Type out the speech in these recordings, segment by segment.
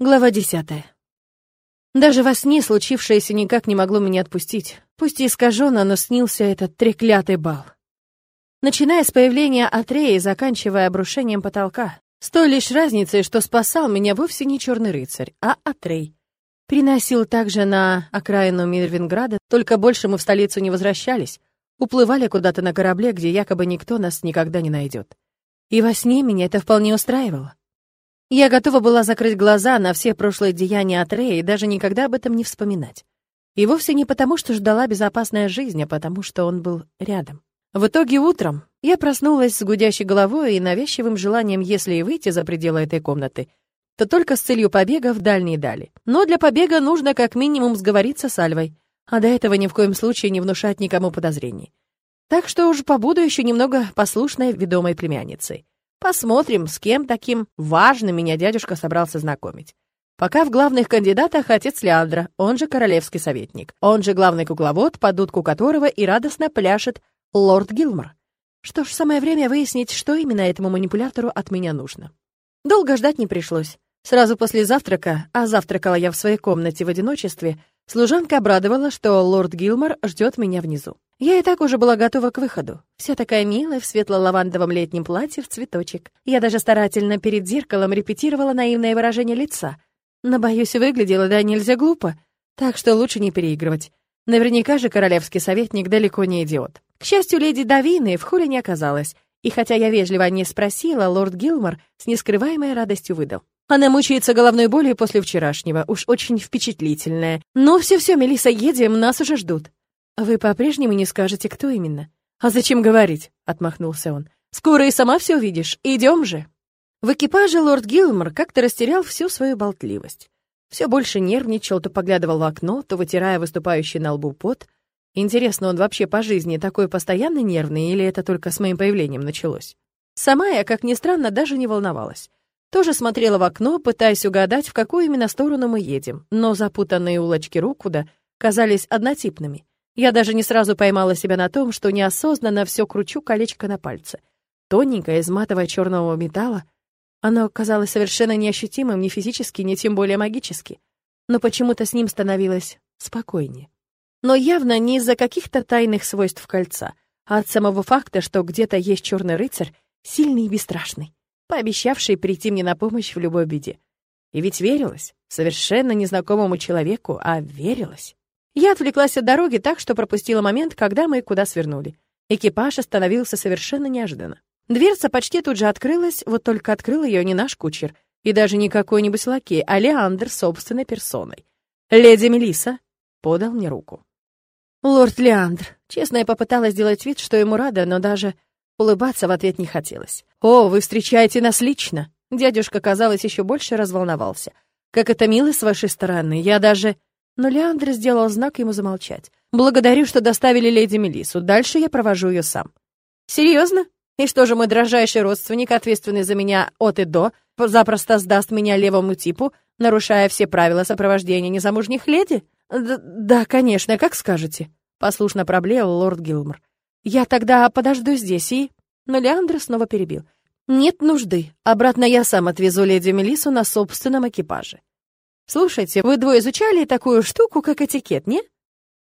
Глава десятая. Даже во сне случившееся никак не могло меня отпустить. Пусть и искаженно, но снился этот треклятый бал. Начиная с появления Атрея и заканчивая обрушением потолка. С той лишь разницей, что спасал меня вовсе не черный рыцарь, а Атрей. Приносил также на окраину Мирвинграда, только больше мы в столицу не возвращались. Уплывали куда-то на корабле, где якобы никто нас никогда не найдет. И во сне меня это вполне устраивало. Я готова была закрыть глаза на все прошлые деяния от Рэя и даже никогда об этом не вспоминать. И вовсе не потому, что ждала безопасная жизнь, а потому, что он был рядом. В итоге утром я проснулась с гудящей головой и навязчивым желанием, если и выйти за пределы этой комнаты, то только с целью побега в дальние дали. Но для побега нужно как минимум сговориться с Альвой, а до этого ни в коем случае не внушать никому подозрений. Так что уж побуду еще немного послушной ведомой племянницей. Посмотрим, с кем таким важным меня дядюшка собрался знакомить. Пока в главных кандидатах отец Леандра, он же королевский советник, он же главный кукловод, под дудку которого и радостно пляшет лорд Гилмор. Что ж, самое время выяснить, что именно этому манипулятору от меня нужно. Долго ждать не пришлось. Сразу после завтрака, а завтракала я в своей комнате в одиночестве, служанка обрадовала, что лорд Гилмор ждет меня внизу. Я и так уже была готова к выходу. Вся такая милая в светло-лавандовом летнем платье в цветочек. Я даже старательно перед зеркалом репетировала наивное выражение лица. Но, боюсь, выглядело да нельзя глупо, так что лучше не переигрывать. Наверняка же королевский советник далеко не идиот. К счастью, леди Давины в холле не оказалось, и хотя я вежливо не спросила, лорд Гилмор с нескрываемой радостью выдал. Она мучается головной болью после вчерашнего, уж очень впечатлительная. Но все-все, Мелисса, едем, нас уже ждут. «Вы по-прежнему не скажете, кто именно?» «А зачем говорить?» — отмахнулся он. «Скоро и сама все увидишь. Идем же!» В экипаже лорд Гилмор как-то растерял всю свою болтливость. Все больше нервничал, то поглядывал в окно, то вытирая выступающий на лбу пот. Интересно, он вообще по жизни такой постоянно нервный или это только с моим появлением началось? Сама я, как ни странно, даже не волновалась. Тоже смотрела в окно, пытаясь угадать, в какую именно сторону мы едем, но запутанные улочки Рукуда казались однотипными — я даже не сразу поймала себя на том, что неосознанно все кручу колечко на пальце. Тоненькое, из матового черного металла. Оно казалось совершенно неощутимым ни физически, ни тем более магически. Но почему-то с ним становилось спокойнее. Но явно не из-за каких-то тайных свойств кольца, а от самого факта, что где-то есть черный рыцарь, сильный и бесстрашный, пообещавший прийти мне на помощь в любой беде. И ведь верилась, совершенно незнакомому человеку, а верилась. Я отвлеклась от дороги так, что пропустила момент, когда мы куда свернули. Экипаж остановился совершенно неожиданно. Дверца почти тут же открылась, вот только открыл ее не наш кучер, и даже не какой-нибудь лакей, а Леандр собственной персоной. «Леди Мелиса подал мне руку. «Лорд Леандр». Честно, я попыталась сделать вид, что ему рада, но даже улыбаться в ответ не хотелось. «О, вы встречаете нас лично!» Дядюшка, казалось, еще больше разволновался. «Как это мило с вашей стороны, я даже...» Но Леандр сделал знак ему замолчать. «Благодарю, что доставили леди Мелису. Дальше я провожу ее сам». «Серьезно? И что же мой дрожайший родственник, ответственный за меня от и до, запросто сдаст меня левому типу, нарушая все правила сопровождения незамужних леди?» «Да, конечно, как скажете», — послушно проблеял лорд Гилмор. «Я тогда подожду здесь и...» Но Леандр снова перебил. «Нет нужды. Обратно я сам отвезу леди Мелису на собственном экипаже». Слушайте, вы двое изучали такую штуку, как этикет, не?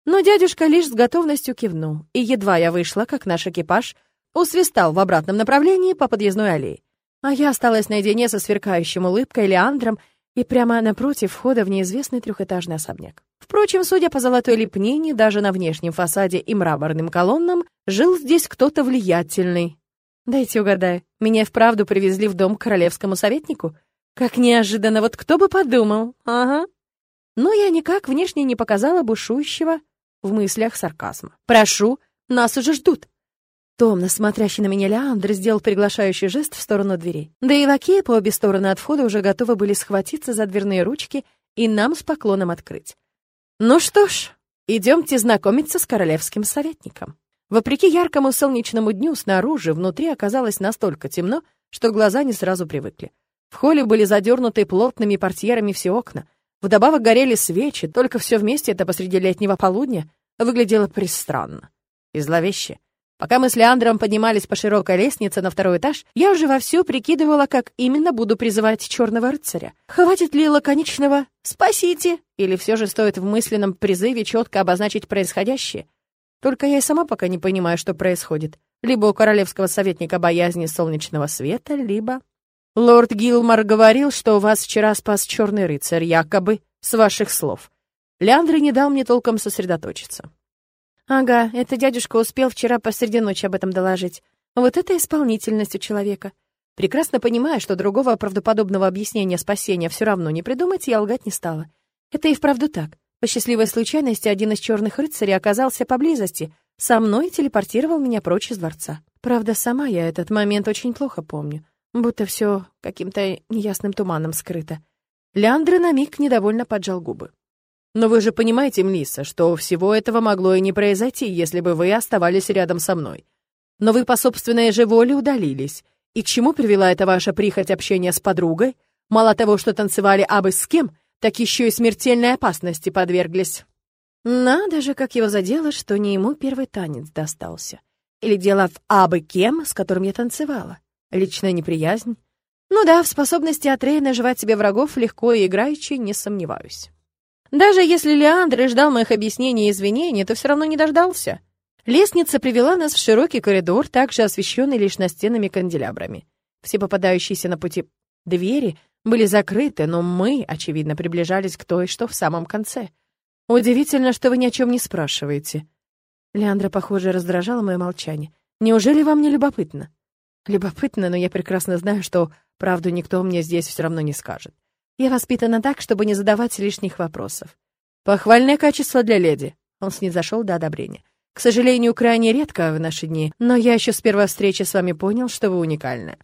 Но дядюшка лишь с готовностью кивнул, и едва я вышла, как наш экипаж усвистал в обратном направлении по подъездной аллее. А я осталась наедине со сверкающим улыбкой Леандром и прямо напротив входа в неизвестный трехэтажный особняк. Впрочем, судя по золотой лепнине, даже на внешнем фасаде и мраморным колоннам, жил здесь кто-то влиятельный. Дайте угадаю, меня вправду привезли в дом к королевскому советнику? Как неожиданно, вот кто бы подумал, ага. Но я никак внешне не показала бушующего в мыслях сарказма. «Прошу, нас уже ждут». Томно смотрящий на меня Леандр сделал приглашающий жест в сторону дверей. Да и лакеи по обе стороны от входа уже готовы были схватиться за дверные ручки и нам с поклоном открыть. Ну что ж, идемте знакомиться с королевским советником. Вопреки яркому солнечному дню, снаружи, внутри оказалось настолько темно, что глаза не сразу привыкли. В холле были задернуты плотными портьерами все окна. Вдобавок горели свечи, только все вместе это посреди летнего полудня выглядело пристранно и зловеще. Пока мы с Леандром поднимались по широкой лестнице на второй этаж, я уже вовсю прикидывала, как именно буду призывать черного рыцаря. Хватит ли лаконичного «спасите» или все же стоит в мысленном призыве четко обозначить происходящее? Только я и сама пока не понимаю, что происходит. Либо у королевского советника боязни солнечного света, либо... Лорд Гилмор говорил, что вас вчера спас черный рыцарь, якобы, с ваших слов. Леандр не дал мне толком сосредоточиться. Ага, это дядюшка успел вчера посреди ночи об этом доложить. Вот это исполнительность у человека. Прекрасно понимая, что другого правдоподобного объяснения спасения все равно не придумать, я лгать не стала. Это и вправду так. По счастливой случайности один из черных рыцарей оказался поблизости, со мной телепортировал меня прочь из дворца. Правда, сама я этот момент очень плохо помню, будто все каким-то неясным туманом скрыто. Леандр на миг недовольно поджал губы. Но вы же понимаете, Млиса, что всего этого могло и не произойти, если бы вы оставались рядом со мной. Но вы по собственной же воле удалились. И к чему привела эта ваша прихоть общения с подругой? Мало того, что танцевали абы с кем, так еще и смертельной опасности подверглись. Надо же, как его задело, что не ему первый танец достался. Или дело в абы кем, с которым я танцевала. Личная неприязнь. Ну да, в способности Атрея наживать себе врагов легко и играючи не сомневаюсь. Даже если Леандр ждал моих объяснений и извинений, то все равно не дождался. Лестница привела нас в широкий коридор, также освещенный лишь настенными канделябрами. Все попадающиеся на пути двери были закрыты, но мы, очевидно, приближались к той, что в самом конце. Удивительно, что вы ни о чем не спрашиваете. Леандра, похоже, раздражала мое молчание. Неужели вам не любопытно? Любопытно, но я прекрасно знаю, что правду никто мне здесь все равно не скажет. Я воспитана так, чтобы не задавать лишних вопросов. Похвальное качество для леди. Он снизошел до одобрения. К сожалению, крайне редко в наши дни, но я еще с первой встречи с вами понял, что вы уникальны.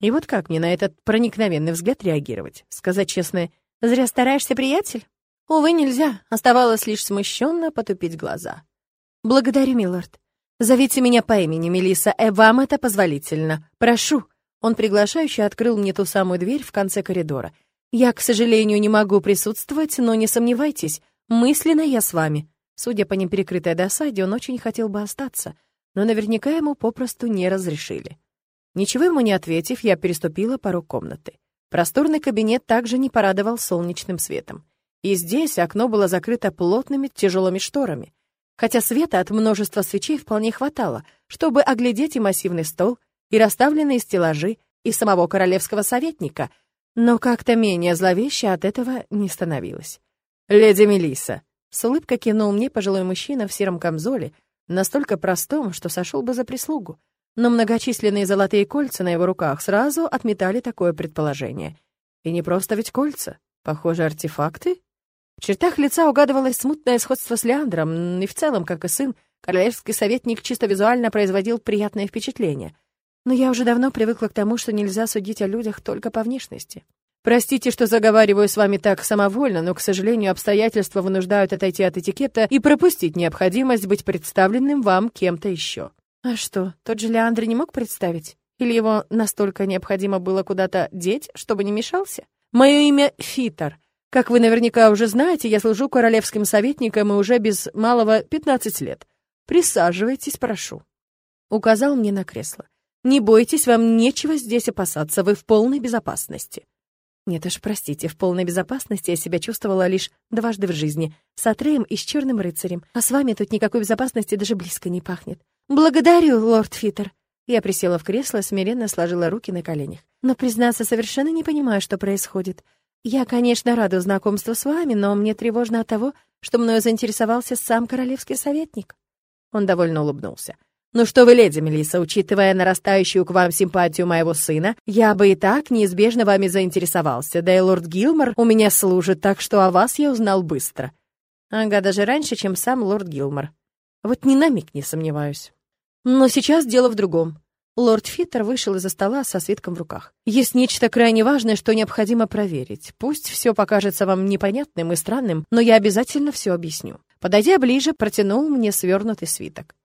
И вот как мне на этот проникновенный взгляд реагировать? Сказать честно, зря стараешься, приятель? Увы, нельзя. Оставалось лишь смущенно потупить глаза. Благодарю, милорд. Зовите меня по имени Мелиса, э, вам это позволительно. Прошу. Он приглашающе открыл мне ту самую дверь в конце коридора — я, к сожалению, не могу присутствовать, но не сомневайтесь, мысленно я с вами. Судя по неперекрытой досаде, он очень хотел бы остаться, но наверняка ему попросту не разрешили. Ничего ему не ответив, я переступила порог комнаты. Просторный кабинет также не порадовал солнечным светом. И здесь окно было закрыто плотными тяжелыми шторами, хотя света от множества свечей вполне хватало, чтобы оглядеть и массивный стол, и расставленные стеллажи, и самого королевского советника — но как-то менее зловеще от этого не становилось. «Леди Мелисса!» С улыбкой кинул мне пожилой мужчина в сером камзоле, настолько простом, что сошел бы за прислугу. Но многочисленные золотые кольца на его руках сразу отметали такое предположение. И не просто ведь кольца, похоже, артефакты? В чертах лица угадывалось смутное сходство с Леандром, и в целом, как и сын, королевский советник чисто визуально производил приятное впечатление — но я уже давно привыкла к тому, что нельзя судить о людях только по внешности. Простите, что заговариваю с вами так самовольно, но, к сожалению, обстоятельства вынуждают отойти от этикета и пропустить необходимость быть представленным вам кем-то еще. А что, тот же Леандр не мог представить? Или его настолько необходимо было куда-то деть, чтобы не мешался? Мое имя Фитер. Как вы наверняка уже знаете, я служу королевским советником и уже без малого 15 лет. Присаживайтесь, прошу. Указал мне на кресло. Не бойтесь, вам нечего здесь опасаться, вы в полной безопасности. Нет уж, простите, в полной безопасности я себя чувствовала лишь дважды в жизни, с Атреем и с Черным рыцарем, а с вами тут никакой безопасности даже близко не пахнет. Благодарю, лорд Фитер. Я присела в кресло, смиренно сложила руки на коленях. Но, признаться, совершенно не понимаю, что происходит. Я, конечно, рада знакомству с вами, но мне тревожно от того, что мною заинтересовался сам королевский советник. Он довольно улыбнулся. «Ну что вы, леди Мелисса, учитывая нарастающую к вам симпатию моего сына, я бы и так неизбежно вами заинтересовался, да и лорд Гилмор у меня служит, так что о вас я узнал быстро». Ага, даже раньше, чем сам лорд Гилмор. Вот ни на миг не сомневаюсь. Но сейчас дело в другом. Лорд Фиттер вышел из-за стола со свитком в руках. Есть нечто крайне важное, что необходимо проверить. Пусть все покажется вам непонятным и странным, но я обязательно все объясню. Подойдя ближе, протянул мне свернутый свиток.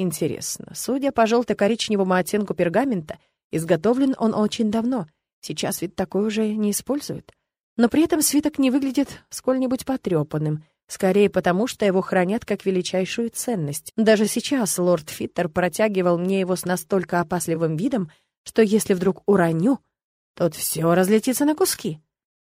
Интересно, судя по желто-коричневому оттенку пергамента, изготовлен он очень давно. Сейчас ведь такой уже не используют. Но при этом свиток не выглядит сколь-нибудь потрепанным. Скорее потому, что его хранят как величайшую ценность. Даже сейчас лорд Фиттер протягивал мне его с настолько опасливым видом, что если вдруг уроню, тот все разлетится на куски.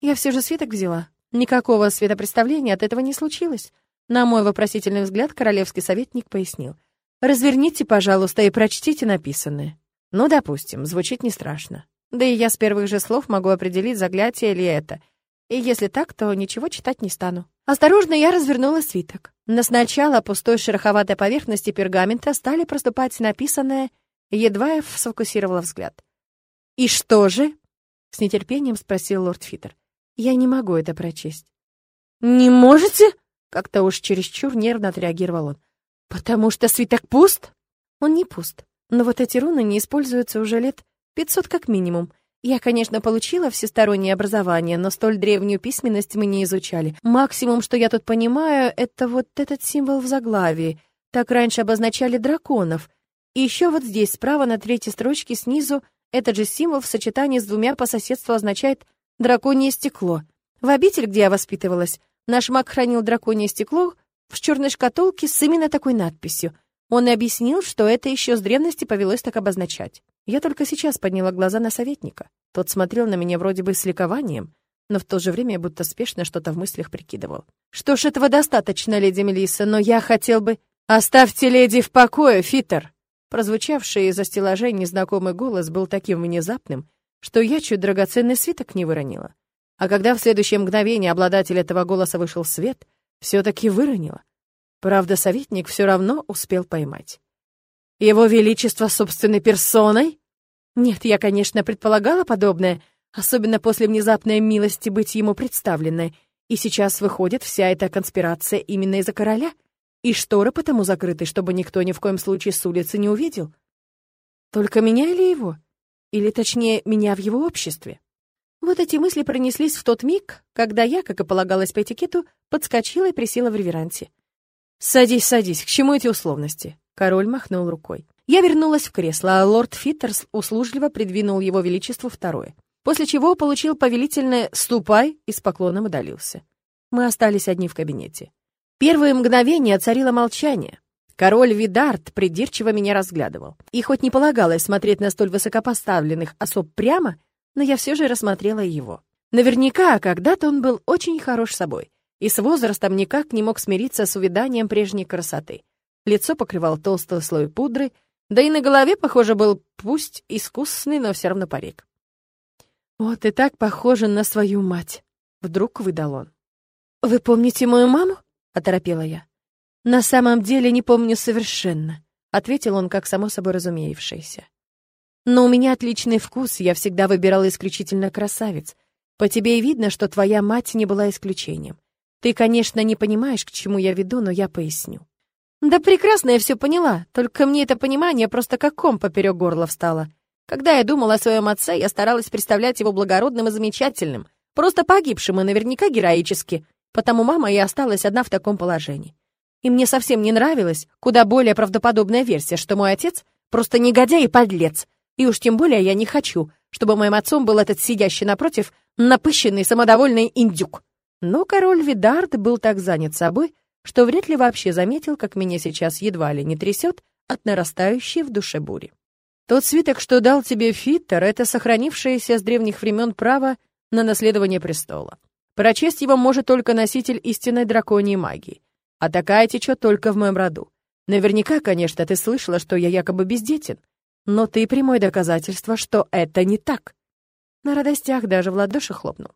Я все же свиток взяла. Никакого светопредставления от этого не случилось. На мой вопросительный взгляд королевский советник пояснил. «Разверните, пожалуйста, и прочтите написанное». Ну, допустим, звучит не страшно. Да и я с первых же слов могу определить, заглятие ли это. И если так, то ничего читать не стану. Осторожно я развернула свиток. Но сначала пустой шероховатой поверхности пергамента стали проступать написанное, едва я сфокусировала взгляд. «И что же?» — с нетерпением спросил лорд Фитер. «Я не могу это прочесть». «Не можете?» — как-то уж чересчур нервно отреагировал он. «Потому что свиток пуст?» «Он не пуст, но вот эти руны не используются уже лет пятьсот как минимум, я, конечно, получила всестороннее образование, но столь древнюю письменность мы не изучали. Максимум, что я тут понимаю, это вот этот символ в заглавии. Так раньше обозначали драконов. И еще вот здесь, справа на третьей строчке снизу, этот же символ в сочетании с двумя по соседству означает «драконье стекло». В обитель, где я воспитывалась, наш маг хранил драконье стекло в черной шкатулке с именно такой надписью. Он и объяснил, что это еще с древности повелось так обозначать. Я только сейчас подняла глаза на советника. Тот смотрел на меня вроде бы с ликованием, но в то же время будто спешно что-то в мыслях прикидывал. «Что ж, этого достаточно, леди Мелисса, но я хотел бы...» «Оставьте леди в покое, Фитер!» Прозвучавший из-за стеллажей незнакомый голос был таким внезапным, что я чуть драгоценный свиток не выронила. А когда в следующее мгновение обладатель этого голоса вышел в свет, все-таки выронила. Правда, советник все равно успел поймать. «Его Величество собственной персоной?» Нет, я, конечно, предполагала подобное, особенно после внезапной милости быть ему представленной. И сейчас выходит вся эта конспирация именно из-за короля. И шторы потому закрыты, чтобы никто ни в коем случае с улицы не увидел. Только меня или его? Или, точнее, меня в его обществе? Вот эти мысли пронеслись в тот миг, когда я, как и полагалось по этикету, подскочила и присела в реверансе. «Садись, садись, к чему эти условности?» Король махнул рукой. Я вернулась в кресло, а лорд Фиттерс услужливо придвинул его величеству второе, после чего получил повелительное «ступай» и с поклоном удалился. Мы остались одни в кабинете. Первые мгновения царило молчание. Король Видард придирчиво меня разглядывал. И хоть не полагалось смотреть на столь высокопоставленных особ прямо, но я все же рассмотрела его. Наверняка, когда-то он был очень хорош собой, и с возрастом никак не мог смириться с увяданием прежней красоты. Лицо покрывал толстый слой пудры, да и на голове, похоже, был пусть искусный, но все равно парик. «Вот и так похоже на свою мать», — вдруг выдал он. «Вы помните мою маму?» — оторопела я. «На самом деле не помню совершенно», — ответил он, как само собой разумеевшееся. «Но у меня отличный вкус, я всегда выбирала исключительно красавиц. По тебе и видно, что твоя мать не была исключением. Ты, конечно, не понимаешь, к чему я веду, но я поясню. Да прекрасно я все поняла, только мне это понимание просто как ком поперек горла встало. Когда я думала о своем отце, я старалась представлять его благородным и замечательным, просто погибшим и наверняка героически, потому мама и осталась одна в таком положении. И мне совсем не нравилась куда более правдоподобная версия, что мой отец просто негодяй и подлец, и уж тем более я не хочу, чтобы моим отцом был этот сидящий напротив напыщенный самодовольный индюк. Но король Видард был так занят собой, что вряд ли вообще заметил, как меня сейчас едва ли не трясет от нарастающей в душе бури. Тот свиток, что дал тебе Фиттер, это сохранившееся с древних времен право на наследование престола. Прочесть его может только носитель истинной драконьей магии, а такая течет только в моем роду. Наверняка, конечно, ты слышала, что я якобы бездетен, но ты прямое доказательство, что это не так. На радостях даже в ладоши хлопнул.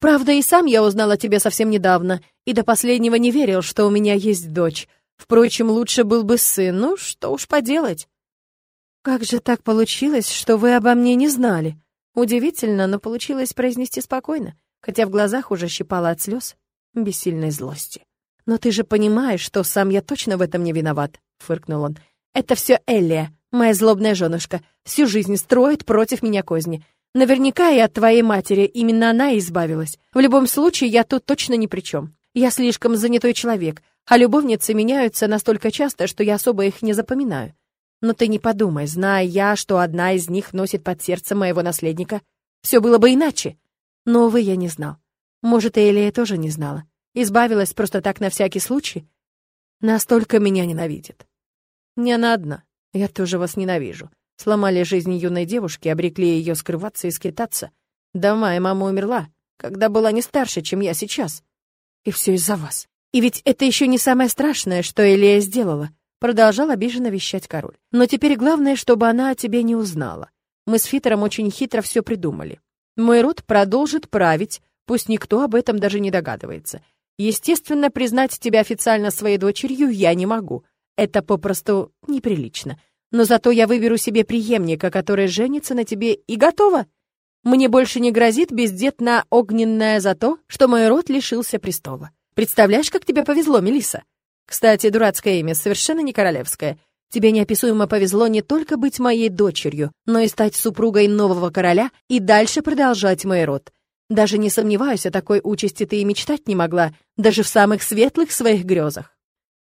Правда, и сам я узнал о тебе совсем недавно, и до последнего не верил, что у меня есть дочь. Впрочем, лучше был бы сын, ну, что уж поделать. Как же так получилось, что вы обо мне не знали? Удивительно, но получилось произнести спокойно, хотя в глазах уже щипало от слез бессильной злости. «Но ты же понимаешь, что сам я точно в этом не виноват», — фыркнул он. «Это все Эллия, моя злобная женушка, всю жизнь строит против меня козни. Наверняка и от твоей матери именно она избавилась. В любом случае, я тут точно ни при чем. Я слишком занятой человек, а любовницы меняются настолько часто, что я особо их не запоминаю. Но ты не подумай, зная я, что одна из них носит под сердцем моего наследника, все было бы иначе. Но, увы, я не знал. Может, и Элия тоже не знала. Избавилась просто так на всякий случай? Настолько меня ненавидит. Не она одна. Я тоже вас ненавижу. Сломали жизнь юной девушки, обрекли ее скрываться и скитаться. Да моя мама умерла, когда была не старше, чем я сейчас. И все из-за вас. И ведь это еще не самое страшное, что Элия сделала. Продолжал обиженно вещать король. Но теперь главное, чтобы она о тебе не узнала. Мы с Фитером очень хитро все придумали. Мой род продолжит править, пусть никто об этом даже не догадывается. Естественно, признать тебя официально своей дочерью я не могу. Это попросту неприлично. Но зато я выберу себе преемника, который женится на тебе и готово. Мне больше не грозит бездетная огненная за то, что мой род лишился престола. Представляешь, как тебе повезло, Мелиса? Кстати, дурацкое имя, совершенно не королевское. Тебе неописуемо повезло не только быть моей дочерью, но и стать супругой нового короля и дальше продолжать мой род. Даже не сомневаюсь, о такой участи ты и мечтать не могла, даже в самых светлых своих грезах.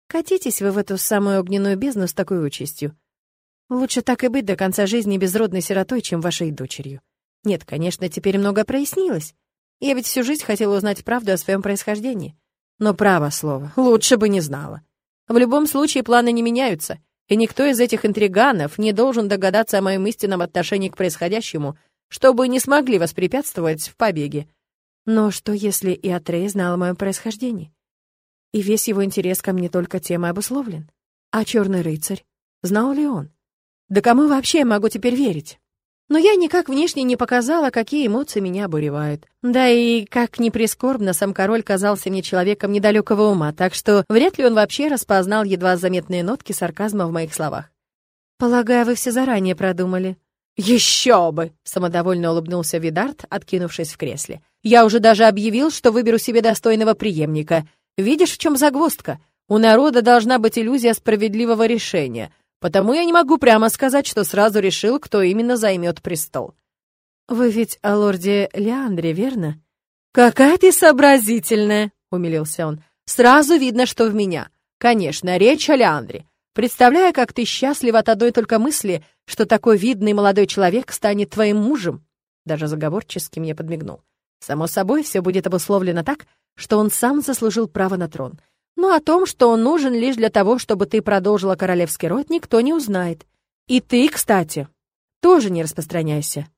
Катитесь вы в эту самую огненную бездну с такой участью. Лучше так и быть до конца жизни безродной сиротой, чем вашей дочерью. Нет, конечно, теперь много прояснилось. Я ведь всю жизнь хотела узнать правду о своем происхождении. Но право слово, лучше бы не знала. В любом случае планы не меняются, и никто из этих интриганов не должен догадаться о моем истинном отношении к происходящему, чтобы не смогли воспрепятствовать в побеге. Но что, если и Атрей знал о моем происхождении? И весь его интерес ко мне только тем и обусловлен. А черный рыцарь? Знал ли он? Да кому вообще я могу теперь верить? Но я никак внешне не показала, какие эмоции меня обуревают. Да и, как ни прискорбно, сам король казался мне человеком недалекого ума, так что вряд ли он вообще распознал едва заметные нотки сарказма в моих словах. «Полагаю, вы все заранее продумали». «Еще бы!» — самодовольно улыбнулся Видард, откинувшись в кресле. «Я уже даже объявил, что выберу себе достойного преемника. Видишь, в чем загвоздка? У народа должна быть иллюзия справедливого решения — Потому я не могу прямо сказать, что сразу решил, кто именно займет престол. Вы ведь о лорде Леандре, верно? Какая ты сообразительная, умилился он. Сразу видно, что в меня. Конечно, речь о Леандре. Представляю, как ты счастлив от одной только мысли, что такой видный молодой человек станет твоим мужем. Даже заговорчески мне подмигнул. Само собой, все будет обусловлено так, что он сам заслужил право на трон. Но о том, что он нужен лишь для того, чтобы ты продолжила королевский род, никто не узнает. И ты, кстати, тоже не распространяйся.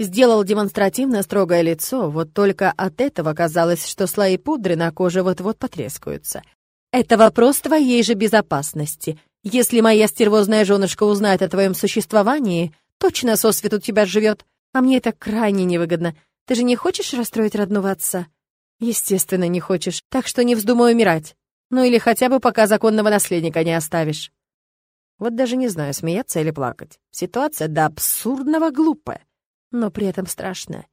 Сделал демонстративно строгое лицо, вот только от этого казалось, что слои пудры на коже вот-вот потрескаются. Это вопрос твоей же безопасности. Если моя стервозная женушка узнает о твоем существовании, точно сосвету тебя живет. А мне это крайне невыгодно. Ты же не хочешь расстроить родного отца? Естественно, не хочешь, так что не вздумай умирать. Ну или хотя бы пока законного наследника не оставишь. Вот даже не знаю, смеяться или плакать. Ситуация до абсурдного глупая, но при этом страшная.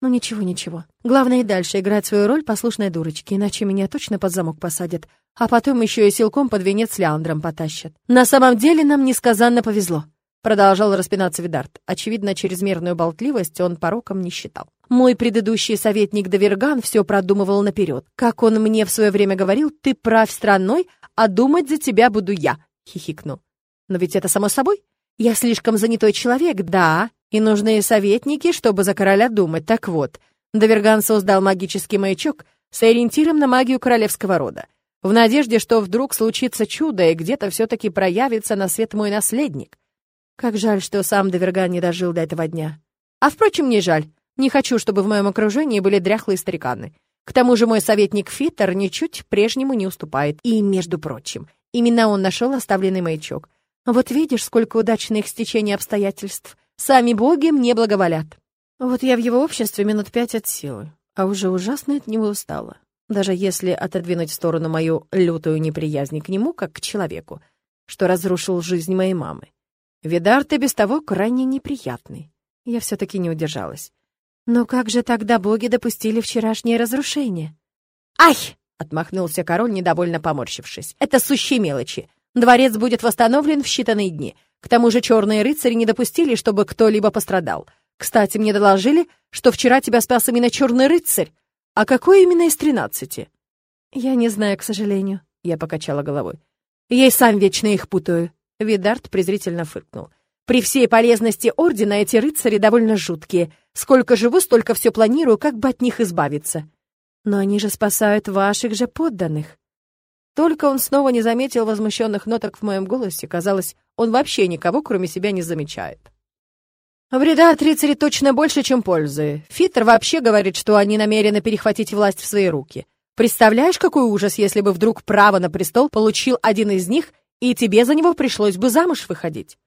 Ну ничего, ничего. Главное и дальше играть свою роль послушной дурочки, иначе меня точно под замок посадят, а потом еще и силком под венец Леандром потащат. На самом деле нам несказанно повезло. Продолжал распинаться Видарт. Очевидно, чрезмерную болтливость он пороком не считал. Мой предыдущий советник Даверган все продумывал наперед. Как он мне в свое время говорил, ты правь страной, а думать за тебя буду я, хихикнул. Но ведь это само собой. Я слишком занятой человек, да, и нужны советники, чтобы за короля думать. Так вот, Даверган создал магический маячок с ориентиром на магию королевского рода, в надежде, что вдруг случится чудо, и где-то все-таки проявится на свет мой наследник. Как жаль, что сам Даверган не дожил до этого дня. А впрочем, не жаль. Не хочу, чтобы в моем окружении были дряхлые стариканы. К тому же мой советник Фиттер ничуть прежнему не уступает. И, между прочим, именно он нашел оставленный маячок. Вот видишь, сколько удачных стечений обстоятельств. Сами боги мне благоволят. Вот я в его обществе минут пять от силы, а уже ужасно от него устала. Даже если отодвинуть в сторону мою лютую неприязнь к нему, как к человеку, что разрушил жизнь моей мамы. Видар, ты без того крайне неприятный. Я все-таки не удержалась. Но как же тогда боги допустили вчерашнее разрушение? Ай! Отмахнулся король, недовольно поморщившись. Это сущие мелочи. Дворец будет восстановлен в считанные дни. К тому же черные рыцари не допустили, чтобы кто-либо пострадал. Кстати, мне доложили, что вчера тебя спас именно черный рыцарь. А какой именно из тринадцати? Я не знаю, к сожалению. Я покачала головой. Я и сам вечно их путаю. Видарт презрительно фыркнул. «При всей полезности Ордена эти рыцари довольно жуткие. Сколько живу, столько все планирую, как бы от них избавиться». Но они же спасают ваших же подданных. Только он снова не заметил возмущенных ноток в моем голосе. Казалось, он вообще никого, кроме себя, не замечает. Вреда от рыцарей точно больше, чем пользы. Фитер вообще говорит, что они намерены перехватить власть в свои руки. Представляешь, какой ужас, если бы вдруг право на престол получил один из них, и тебе за него пришлось бы замуж выходить?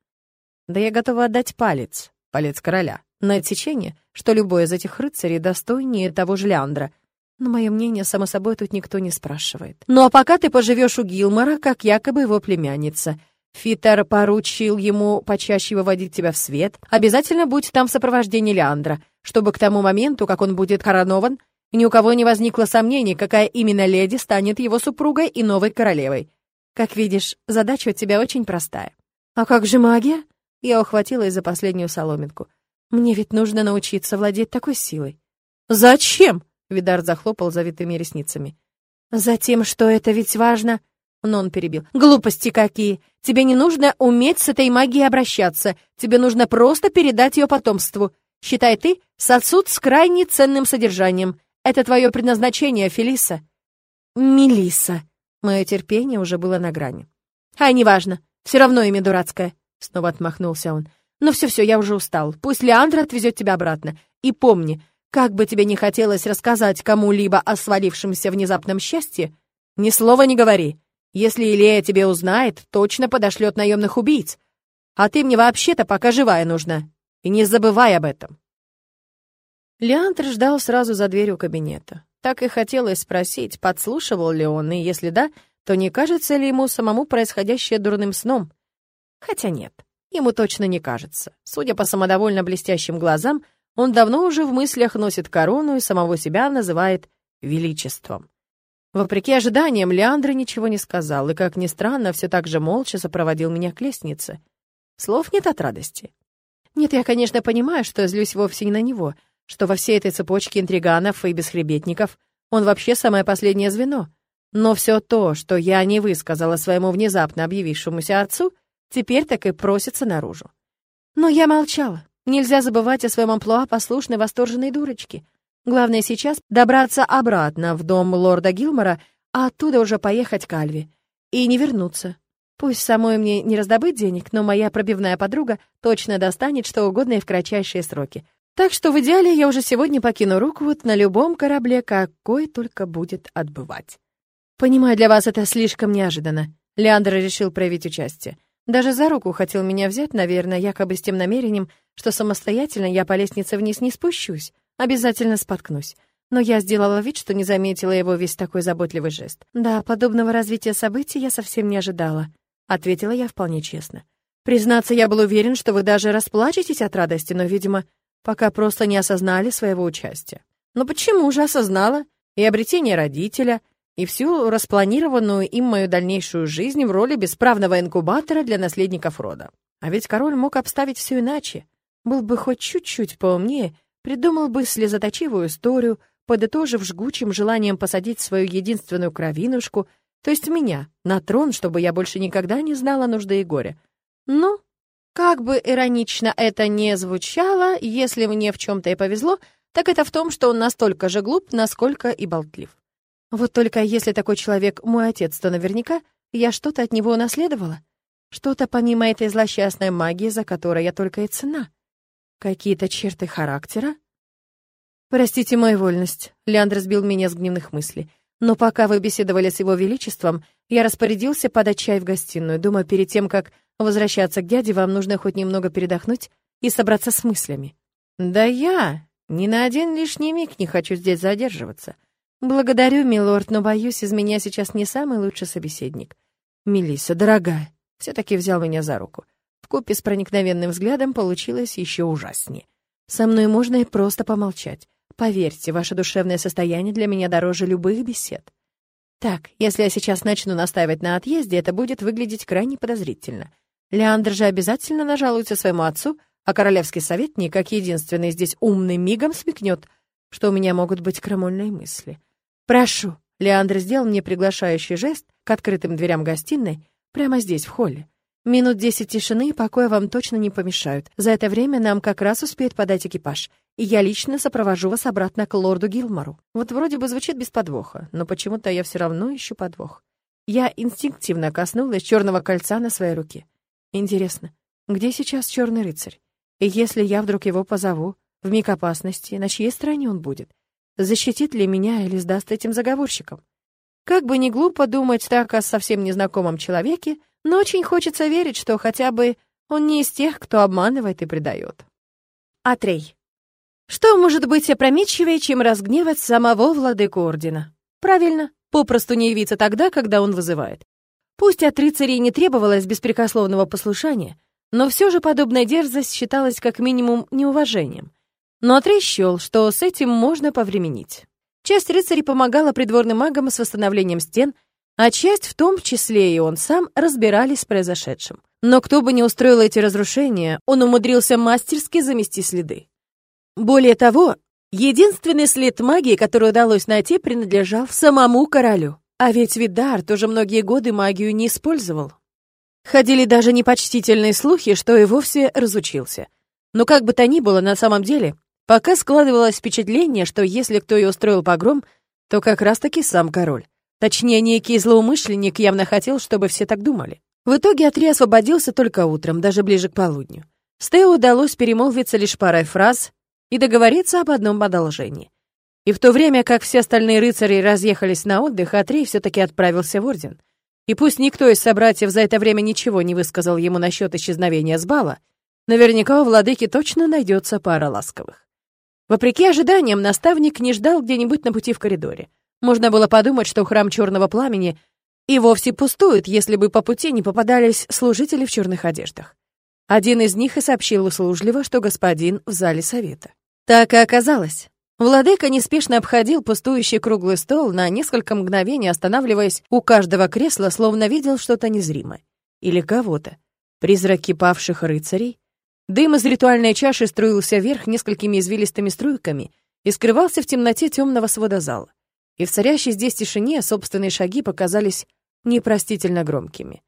Да я готова отдать палец, палец короля, на отсечение, что любой из этих рыцарей достойнее того же Леандра, но мое мнение, само собой, тут никто не спрашивает. Ну а пока ты поживешь у Гилмора, как якобы его племянница. Фитер поручил ему почаще выводить тебя в свет. Обязательно будь там в сопровождении Леандра, чтобы к тому моменту, как он будет коронован, ни у кого не возникло сомнений, какая именно леди станет его супругой и новой королевой. Как видишь, задача у тебя очень простая. А как же магия? Я ухватилась за последнюю соломинку. Мне ведь нужно научиться владеть такой силой. Зачем? Видар захлопал завитыми ресницами. «Затем, что это ведь важно...» Но он перебил. «Глупости какие! Тебе не нужно уметь с этой магией обращаться. Тебе нужно просто передать ее потомству. Считай ты сосуд с крайне ценным содержанием. Это твое предназначение, Фелиса». «Мелисса». Мое терпение уже было на грани. «А, неважно. Все равно имя дурацкое». Снова отмахнулся он. «Ну все-все, я уже устал. Пусть Леандра отвезет тебя обратно. И помни, как бы тебе не хотелось рассказать кому-либо о свалившемся внезапном счастье, ни слова не говори. Если Илея тебе узнает, точно подошлет наемных убийц. А ты мне вообще-то пока живая нужна. И не забывай об этом. Леандр ждал сразу за дверью кабинета. Так и хотелось спросить, подслушивал ли он, и если да, то не кажется ли ему самому происходящее дурным сном? Хотя нет, ему точно не кажется. Судя по самодовольно блестящим глазам, он давно уже в мыслях носит корону и самого себя называет величеством. Вопреки ожиданиям, Леандр ничего не сказал и, как ни странно, все так же молча сопроводил меня к лестнице. Слов нет от радости. Нет, я, конечно, понимаю, что злюсь вовсе не на него, что во всей этой цепочке интриганов и бесхребетников он вообще самое последнее звено. Но все то, что я не высказала своему внезапно объявившемуся отцу, теперь так и просится наружу. Но я молчала, Нельзя забывать о своем амплуа послушной восторженной дурочки. Главное сейчас добраться обратно в дом лорда Гилмора, а оттуда уже поехать к Альве. И не вернуться. Пусть самой мне не раздобыть денег, но моя пробивная подруга точно достанет что угодно и в кратчайшие сроки. Так что в идеале я уже сегодня покину Руквуд на любом корабле, какой только будет отбывать. Понимаю, для вас это слишком неожиданно. Леандр решил проявить участие. Даже за руку хотел меня взять, наверное, якобы с тем намерением, что самостоятельно я по лестнице вниз не спущусь, обязательно споткнусь. Но я сделала вид, что не заметила его весь такой заботливый жест. «Да, подобного развития событий я совсем не ожидала», — ответила я вполне честно. «Признаться, я был уверен, что вы даже расплачетесь от радости, но, видимо, пока просто не осознали своего участия». «Но почему же осознала? И обретение родителя, и всю распланированную им мою дальнейшую жизнь в роли бесправного инкубатора для наследников рода. А ведь король мог обставить все иначе. Был бы хоть чуть-чуть поумнее, придумал бы слезоточивую историю, подытожив жгучим желанием посадить свою единственную кровинушку, то есть меня, на трон, чтобы я больше никогда не знала нужды и горя. Но, как бы иронично это не звучало, если мне в чем-то и повезло, так это в том, что он настолько же глуп, насколько и болтлив. Вот только если такой человек мой отец, то наверняка я что-то от него унаследовала. Что-то помимо этой злосчастной магии, за которой я только и цена. Какие-то черты характера? Простите мою вольность, Леандр сбил меня с гневных мыслей. Но пока вы беседовали с его величеством, я распорядился подать чай в гостиную. Думаю, перед тем, как возвращаться к дяде, вам нужно хоть немного передохнуть и собраться с мыслями. Да я ни на один лишний миг не хочу здесь задерживаться. «Благодарю, милорд, но, боюсь, из меня сейчас не самый лучший собеседник. Мелисса, дорогая, все-таки взял меня за руку. Вкупе с проникновенным взглядом получилось еще ужаснее. Со мной можно и просто помолчать. Поверьте, ваше душевное состояние для меня дороже любых бесед. Так, если я сейчас начну настаивать на отъезде, это будет выглядеть крайне подозрительно. Леандр же обязательно нажалуется своему отцу, а королевский советник, как единственный здесь умный, мигом смекнет, что у меня могут быть крамольные мысли. «Прошу». Леандр сделал мне приглашающий жест к открытым дверям гостиной прямо здесь, в холле. Минут десять тишины и покоя вам точно не помешают. За это время нам как раз успеет подать экипаж. и я лично сопровожу вас обратно к лорду Гилмору. Вот вроде бы звучит без подвоха, но почему-то я все равно ищу подвох. Я инстинктивно коснулась черного кольца на своей руке. Интересно, где сейчас черный рыцарь? И если я вдруг его позову, в миг опасности, на чьей стороне он будет? Защитит ли меня или сдаст этим заговорщикам? Как бы ни глупо думать так о совсем незнакомом человеке, но очень хочется верить, что хотя бы он не из тех, кто обманывает и предает. Атрей. Что может быть опрометчивее, чем разгневать самого владыку ордена? Правильно, попросту не явиться тогда, когда он вызывает. Пусть от рыцарей не требовалось беспрекословного послушания, но все же подобная дерзость считалась как минимум неуважением. Но Атрей счел, что с этим можно повременить. Часть рыцарей помогала придворным магам с восстановлением стен, а часть, в том числе и он сам, разбирались с произошедшим. Но кто бы ни устроил эти разрушения, он умудрился мастерски замести следы. Более того, единственный след магии, который удалось найти, принадлежал самому королю. А ведь Видар тоже многие годы магию не использовал. Ходили даже непочтительные слухи, что и вовсе разучился. Но как бы то ни было, на самом деле, пока складывалось впечатление, что если кто и устроил погром, то как раз-таки сам король. Точнее, некий злоумышленник явно хотел, чтобы все так думали. В итоге Атри освободился только утром, даже ближе к полудню. С Тео удалось перемолвиться лишь парой фраз, и договориться об одном одолжении. И в то время, как все остальные рыцари разъехались на отдых, Атрей все-таки отправился в Орден. И пусть никто из собратьев за это время ничего не высказал ему насчет исчезновения с бала, наверняка у владыки точно найдется пара ласковых. Вопреки ожиданиям, наставник не ждал где-нибудь на пути в коридоре. Можно было подумать, что храм Черного Пламени и вовсе пустует, если бы по пути не попадались служители в черных одеждах. Один из них и сообщил услужливо, что господин в зале совета. Так и оказалось. Владыка неспешно обходил пустующий круглый стол, на несколько мгновений останавливаясь у каждого кресла, словно видел что-то незримое. Или кого-то. Призраки павших рыцарей. Дым из ритуальной чаши струился вверх несколькими извилистыми струйками и скрывался в темноте темного свода зала. И в царящей здесь тишине собственные шаги показались непростительно громкими.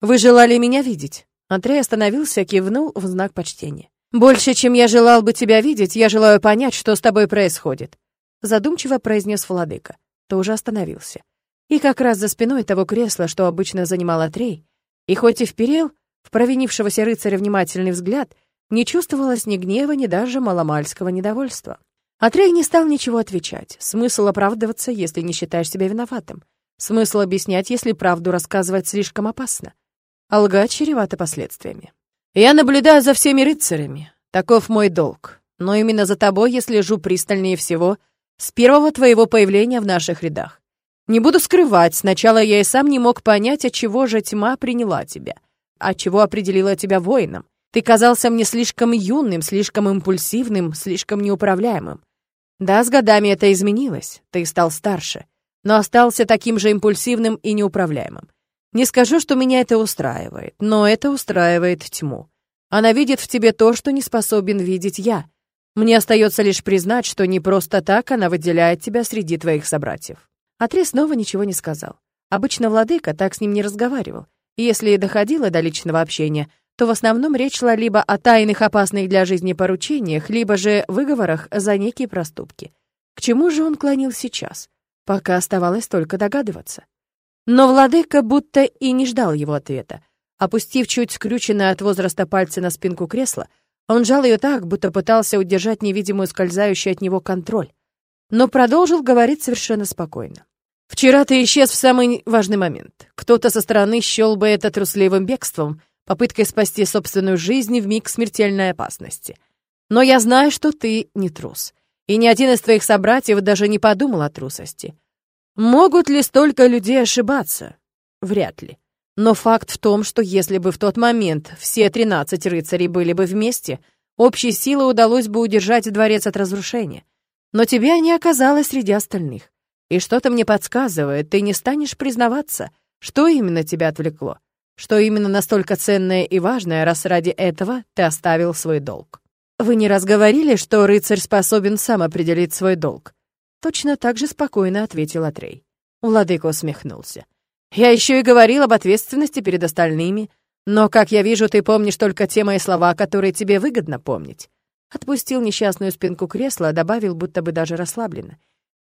«Вы желали меня видеть?» Андрей остановился, кивнул в знак почтения. «Больше, чем я желал бы тебя видеть, я желаю понять, что с тобой происходит», задумчиво произнес владыка. Тоже остановился. И как раз за спиной того кресла, что обычно занимал Атрей, и хоть и вперил в провинившегося рыцаря внимательный взгляд, не чувствовалось ни гнева, ни даже маломальского недовольства. Атрей не стал ничего отвечать. Смысл оправдываться, если не считаешь себя виноватым. Смысл объяснять, если правду рассказывать слишком опасно. А лгать чревато последствиями. Я наблюдаю за всеми рыцарями. Таков мой долг. Но именно за тобой я слежу пристальнее всего с первого твоего появления в наших рядах. Не буду скрывать, сначала я и сам не мог понять, от чего же тьма приняла тебя, от чего определила тебя воином. Ты казался мне слишком юным, слишком импульсивным, слишком неуправляемым. Да, с годами это изменилось, ты стал старше, но остался таким же импульсивным и неуправляемым. Не скажу, что меня это устраивает, но это устраивает тьму. Она видит в тебе то, что не способен видеть я. Мне остается лишь признать, что не просто так она выделяет тебя среди твоих собратьев. Атрей снова ничего не сказал. Обычно владыка так с ним не разговаривал. И если и доходило до личного общения, то в основном речь шла либо о тайных опасных для жизни поручениях, либо же выговорах за некие проступки. К чему же он клонил сейчас? Пока оставалось только догадываться. Но владыка будто и не ждал его ответа. Опустив чуть скрюченные от возраста пальцы на спинку кресла, он жал ее так, будто пытался удержать невидимую скользающую от него контроль. Но продолжил говорить совершенно спокойно. «Вчера ты исчез в самый важный момент. Кто-то со стороны счел бы это трусливым бегством, попыткой спасти собственную жизнь в миг смертельной опасности. Но я знаю, что ты не трус. И ни один из твоих собратьев даже не подумал о трусости. Могут ли столько людей ошибаться? Вряд ли. Но факт в том, что если бы в тот момент все 13 рыцарей были бы вместе, общей силой удалось бы удержать дворец от разрушения. Но тебя не оказалось среди остальных. И что-то мне подсказывает, ты не станешь признаваться, что именно тебя отвлекло, что именно настолько ценное и важное, раз ради этого ты оставил свой долг. Вы не раз что рыцарь способен сам определить свой долг. Точно так же спокойно ответил Атрей. Владыка усмехнулся. «Я еще и говорил об ответственности перед остальными, но, как я вижу, ты помнишь только те мои слова, которые тебе выгодно помнить. Отпустил несчастную спинку кресла, добавил, будто бы даже расслабленно.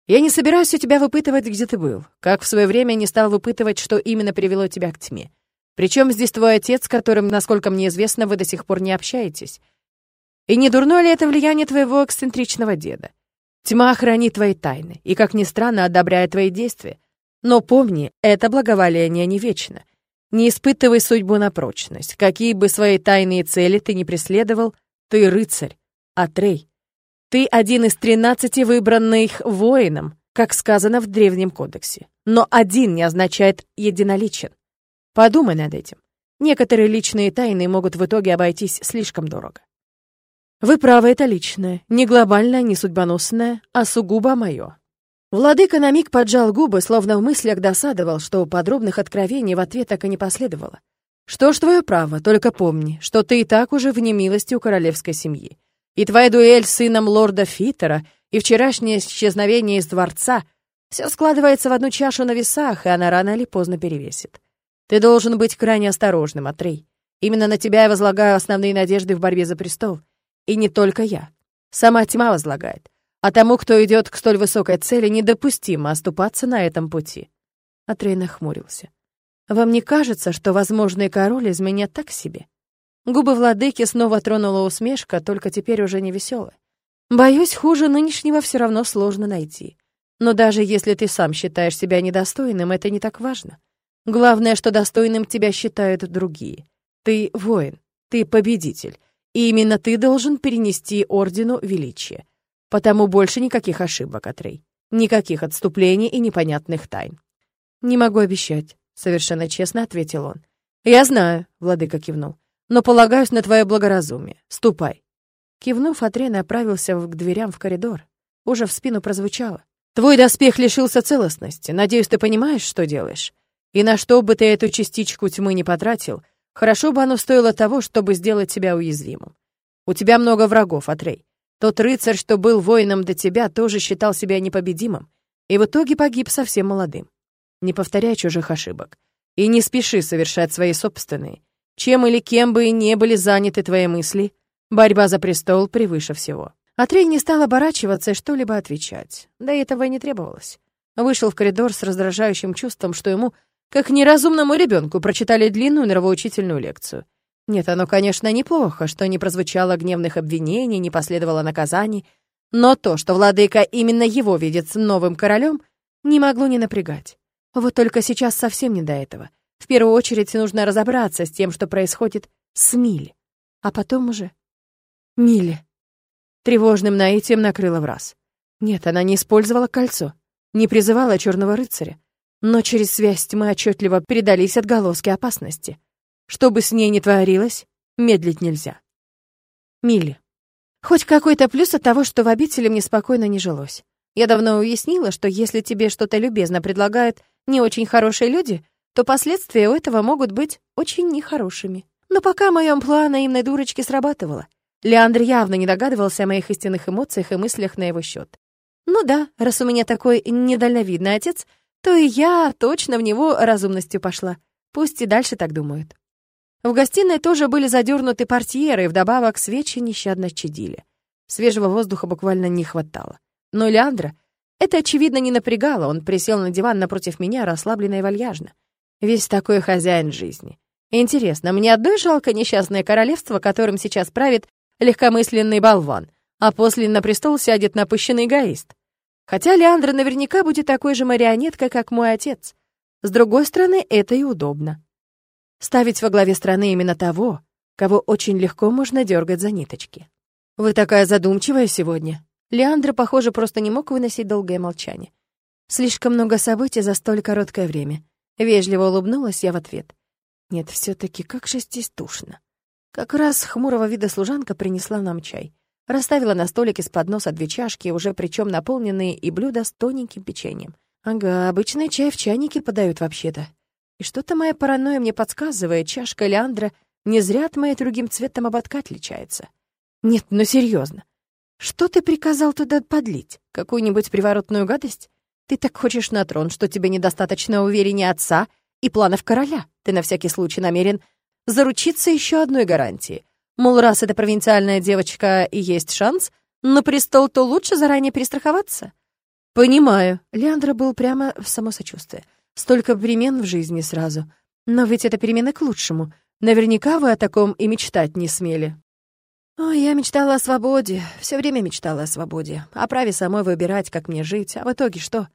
«Я не собираюсь у тебя выпытывать, где ты был, как в свое время не стал выпытывать, что именно привело тебя к тьме. Причем здесь твой отец, с которым, насколько мне известно, вы до сих пор не общаетесь. И не дурное ли это влияние твоего эксцентричного деда? Тьма хранит твои тайны и, как ни странно, одобряет твои действия. Но помни, это благоволение не вечно. Не испытывай судьбу на прочность. Какие бы свои тайные цели ты ни преследовал, ты рыцарь, Атрей. Ты один из тринадцати выбранных воином, как сказано в Древнем кодексе. Но один не означает единоличен. Подумай над этим. Некоторые личные тайны могут в итоге обойтись слишком дорого. Вы правы, это личное, не глобальное, не судьбоносное, а сугубо мое. Владыка на миг поджал губы, словно в мыслях досадовал, что подробных откровений в ответ так и не последовало. Что ж, твое право, только помни, что ты и так уже в немилости у королевской семьи. И твоя дуэль с сыном лорда Фитера, и вчерашнее исчезновение из дворца — все складывается в одну чашу на весах, и она рано или поздно перевесит. Ты должен быть крайне осторожным, Атрей. Именно на тебя я возлагаю основные надежды в борьбе за престол. И не только я. Сама тьма возлагает. А тому, кто идет к столь высокой цели, недопустимо оступаться на этом пути. Атрей нахмурился. «Вам не кажется, что возможный король из меня так себе?» Губы владыки снова тронула усмешка, только теперь уже не веселая. «Боюсь, хуже нынешнего все равно сложно найти. Но даже если ты сам считаешь себя недостойным, это не так важно. Главное, что достойным тебя считают другие. Ты воин, ты победитель, и именно ты должен перенести ордену величие. Потому больше никаких ошибок, Атрей. Никаких отступлений и непонятных тайн. «Не могу обещать», — совершенно честно ответил он. «Я знаю», — владыка кивнул, «но полагаюсь на твое благоразумие. Ступай». Кивнув, Атрей направился к дверям в коридор. Уже в спину прозвучало. «Твой доспех лишился целостности. Надеюсь, ты понимаешь, что делаешь. И на что бы ты эту частичку тьмы не потратил, Хорошо бы оно стоило того, чтобы сделать тебя уязвимым. У тебя много врагов, Атрей. Тот рыцарь, что был воином до тебя, тоже считал себя непобедимым, и в итоге погиб совсем молодым. Не повторяй чужих ошибок. И не спеши совершать свои собственные. Чем или кем бы и не были заняты твои мысли, борьба за престол превыше всего. Атрей не стал оборачиваться и что-либо отвечать. Да этого и не требовалось. Вышел в коридор с раздражающим чувством, что ему как неразумному ребенку прочитали длинную нравоучительную лекцию. Нет, оно, конечно, неплохо, что не прозвучало гневных обвинений, не последовало наказаний, но то, что владыка именно его видит с новым королем, не могло не напрягать. Вот только сейчас совсем не до этого. В первую очередь нужно разобраться с тем, что происходит с Милли. А потом уже... Милли. Тревожным наитием накрыла в раз. Нет, она не использовала кольцо, не призывала черного рыцаря. Но через связь тьмы отчетливо передались отголоски опасности. Что бы с ней ни творилось, медлить нельзя. Милли. Хоть какой-то плюс от того, что в обители мне спокойно не жилось. Я давно уяснила, что если тебе что-то любезно предлагают не очень хорошие люди, то последствия у этого могут быть очень нехорошими. Но пока моем план наивной дурочки срабатывало. Леандр явно не догадывался о моих истинных эмоциях и мыслях на его счет. Ну да, раз у меня такой недальновидный отец — то и я точно в него разумностью пошла. Пусть и дальше так думают. В гостиной тоже были задернуты портьеры, и вдобавок свечи нещадно чадили. Свежего воздуха буквально не хватало. Но Леандра это, очевидно, не напрягало. Он присел на диван напротив меня, расслабленно и вальяжно. Весь такой хозяин жизни. Интересно, мне одной жалко несчастное королевство, которым сейчас правит легкомысленный болван, а после на престол сядет напыщенный эгоист. Хотя Леандра наверняка будет такой же марионеткой, как мой отец. С другой стороны, это и удобно. Ставить во главе страны именно того, кого очень легко можно дергать за ниточки. «Вы такая задумчивая сегодня». Леандра, похоже, просто не мог выносить долгое молчание. Слишком много событий за столь короткое время. Вежливо улыбнулась я в ответ. Нет, все таки как же здесь душно. Как раз хмурого вида служанка принесла нам чай. Расставила на столике с подноса две чашки, уже причем наполненные, и блюда с тоненьким печеньем. Ага, обычный чай в чайнике подают вообще-то. И что-то моя паранойя мне подсказывает, чашка Леандра не зря от моей другим цветом ободка отличается. Нет, ну серьезно. Что ты приказал туда подлить? Какую-нибудь приворотную гадость? Ты так хочешь на трон, что тебе недостаточно уверения отца и планов короля. Ты на всякий случай намерен заручиться еще одной гарантией. Мол, раз эта провинциальная девочка и есть шанс на престол, то лучше заранее перестраховаться. Понимаю. Леандра был прямо в само сочувствие. Столько перемен в жизни сразу. Но ведь это перемены к лучшему. Наверняка вы о таком и мечтать не смели. Ой, я мечтала о свободе, все время мечтала о свободе, о праве самой выбирать, как мне жить, а в итоге что?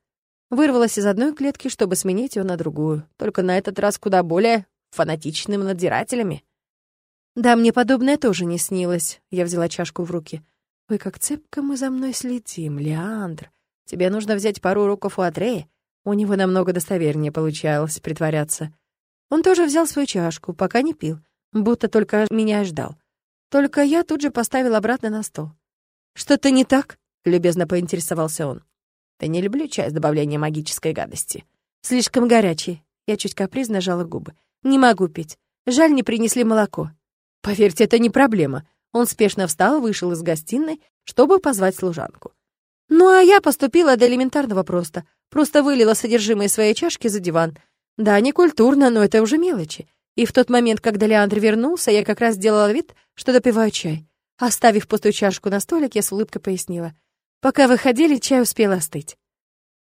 Вырвалась из одной клетки, чтобы сменить ее на другую, только на этот раз куда более фанатичными надзирателями. Да, мне подобное тоже не снилось. Я взяла чашку в руки. Ой, как цепко мы за мной следим, Леандр. Тебе нужно взять пару уроков у Атрея. У него намного достовернее получалось притворяться. Он тоже взял свою чашку, пока не пил, будто только меня ждал. Только я тут же поставил обратно на стол. «Что-то не так?» — любезно поинтересовался он. «Да не люблю чай с добавлением магической гадости. Слишком горячий». Я чуть капризно жала губы. «Не могу пить. Жаль, не принесли молоко». Поверьте, это не проблема. Он спешно встал, вышел из гостиной, чтобы позвать служанку. Ну, а я поступила до элементарного просто. Просто вылила содержимое своей чашки за диван. Да, не культурно, но это уже мелочи. И в тот момент, когда Леандр вернулся, я как раз сделала вид, что допиваю чай. Оставив пустую чашку на столик, я с улыбкой пояснила. Пока выходили, чай успел остыть.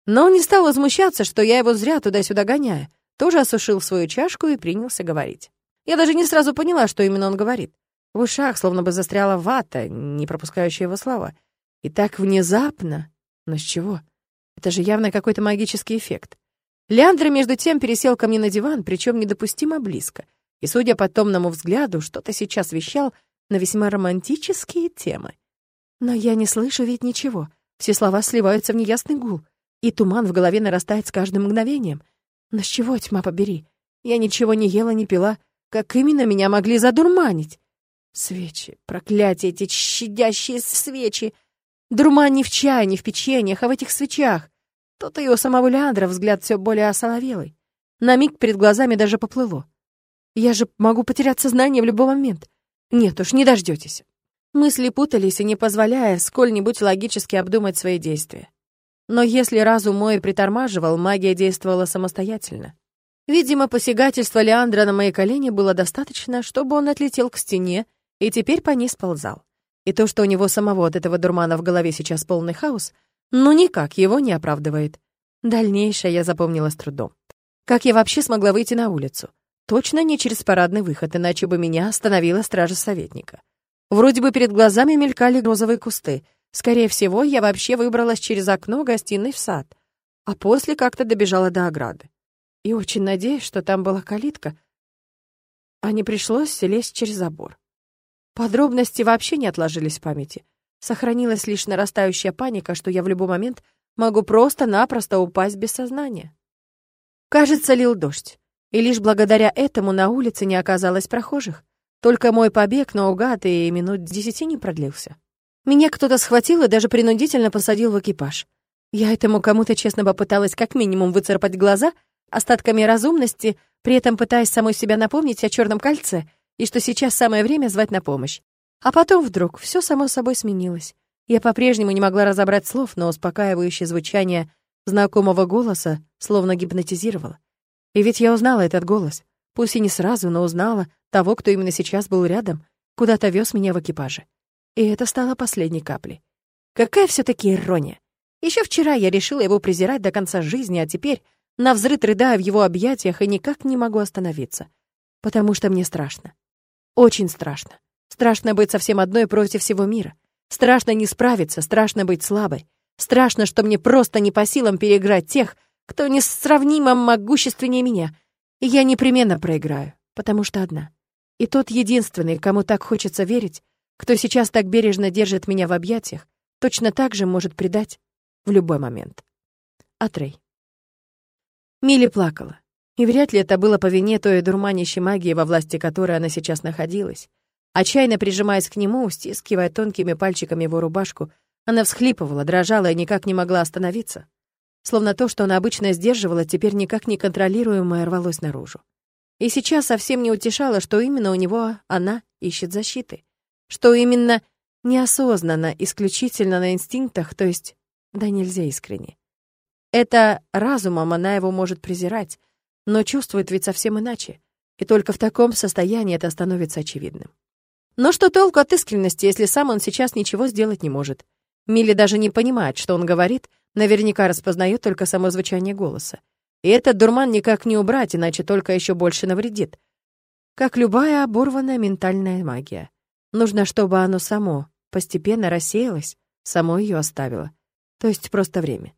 Но он не стал возмущаться, что я его зря туда-сюда гоняю. Тоже осушил свою чашку и принялся говорить. Я даже не сразу поняла, что именно он говорит. В ушах словно бы застряла вата, не пропускающая его слова. И так внезапно. Но с чего? Это же явно какой-то магический эффект. Леандр, между тем, пересел ко мне на диван, причем недопустимо близко. И, судя по томному взгляду, что-то сейчас вещал на весьма романтические темы. Но я не слышу ведь ничего. Все слова сливаются в неясный гул, и туман в голове нарастает с каждым мгновением. Но с чего, тьма побери? Я ничего не ела, не пила. Как именно меня могли задурманить? Свечи, проклятие, эти щадящие свечи! Дурман не в чае, не в печеньях, а в этих свечах. Тот и у самого Леандра взгляд все более осоловелый. На миг перед глазами даже поплыло. Я же могу потерять сознание в любой момент. Нет уж, не дождетесь. Мысли путались и не позволяя сколь-нибудь логически обдумать свои действия. Но если разум мой притормаживал, магия действовала самостоятельно. Видимо, посягательство Леандра на мои колени было достаточно, чтобы он отлетел к стене и теперь по ней сползал. И то, что у него самого от этого дурмана в голове сейчас полный хаос — но никак его не оправдывает. Дальнейшее я запомнила с трудом. Как я вообще смогла выйти на улицу? Точно не через парадный выход, иначе бы меня остановила стража советника. Вроде бы перед глазами мелькали розовые кусты. Скорее всего, я вообще выбралась через окно гостиной в сад, а после как-то добежала до ограды. И очень надеюсь, что там была калитка, а не пришлось лезть через забор. Подробности вообще не отложились в памяти. Сохранилась лишь нарастающая паника, что я в любой момент могу просто-напросто упасть без сознания. Кажется, лил дождь. И лишь благодаря этому на улице не оказалось прохожих. Только мой побег наугад и минут десяти не продлился. Меня кто-то схватил и даже принудительно посадил в экипаж. Я этому кому-то честно попыталась как минимум выцарапать глаза остатками разумности, при этом пытаясь самой себя напомнить о черном кольце и что сейчас самое время звать на помощь. А потом вдруг все само собой сменилось. Я по-прежнему не могла разобрать слов, но успокаивающее звучание знакомого голоса словно гипнотизировало. И ведь я узнала этот голос. Пусть и не сразу, но узнала того, кто именно сейчас был рядом, куда-то вез меня в экипаже. И это стало последней каплей. Какая все таки ирония! Еще вчера я решила его презирать до конца жизни, а теперь навзрыд рыдаю в его объятиях и никак не могу остановиться. Потому что мне страшно. Очень страшно. Страшно быть совсем одной против всего мира. Страшно не справиться, страшно быть слабой. Страшно, что мне просто не по силам переиграть тех, кто несравнимо могущественнее меня. И я непременно проиграю, потому что одна. И тот единственный, кому так хочется верить, кто сейчас так бережно держит меня в объятиях, точно так же может предать в любой момент. Атрей. Милли плакала. И вряд ли это было по вине той дурманящей магии, во власти которой она сейчас находилась. Отчаянно прижимаясь к нему, стискивая тонкими пальчиками его рубашку, она всхлипывала, дрожала и никак не могла остановиться. Словно то, что она обычно сдерживала, теперь никак не контролируемое рвалось наружу. И сейчас совсем не утешало, что именно у него она ищет защиты. Что именно неосознанно, исключительно на инстинктах, то есть да нельзя искренне. Это разумом она его может презирать, но чувствует ведь совсем иначе. И только в таком состоянии это становится очевидным. Но что толку от искренности, если сам он сейчас ничего сделать не может? Милли даже не понимает, что он говорит, наверняка распознает только само звучание голоса. И этот дурман никак не убрать, иначе только еще больше навредит. Как любая оборванная ментальная магия. Нужно, чтобы оно само постепенно рассеялось, само ее оставило. То есть просто время.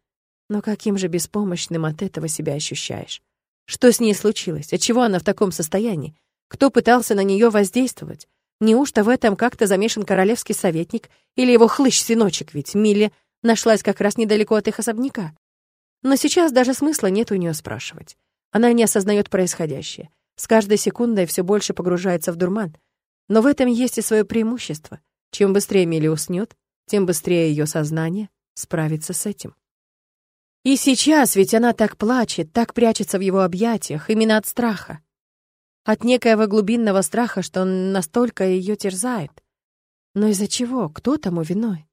Но каким же беспомощным от этого себя ощущаешь? Что с ней случилось? Отчего она в таком состоянии? Кто пытался на нее воздействовать? Неужто в этом как-то замешан королевский советник или его хлыщ-сыночек, ведь Милли нашлась как раз недалеко от их особняка? Но сейчас даже смысла нет у нее спрашивать. Она не осознает происходящее. С каждой секундой все больше погружается в дурман. Но в этом есть и свое преимущество. Чем быстрее Милли уснет, тем быстрее ее сознание справится с этим. И сейчас ведь она так плачет, так прячется в его объятиях, именно от страха от некоего глубинного страха, что он настолько ее терзает. Но из-за чего? Кто тому виной?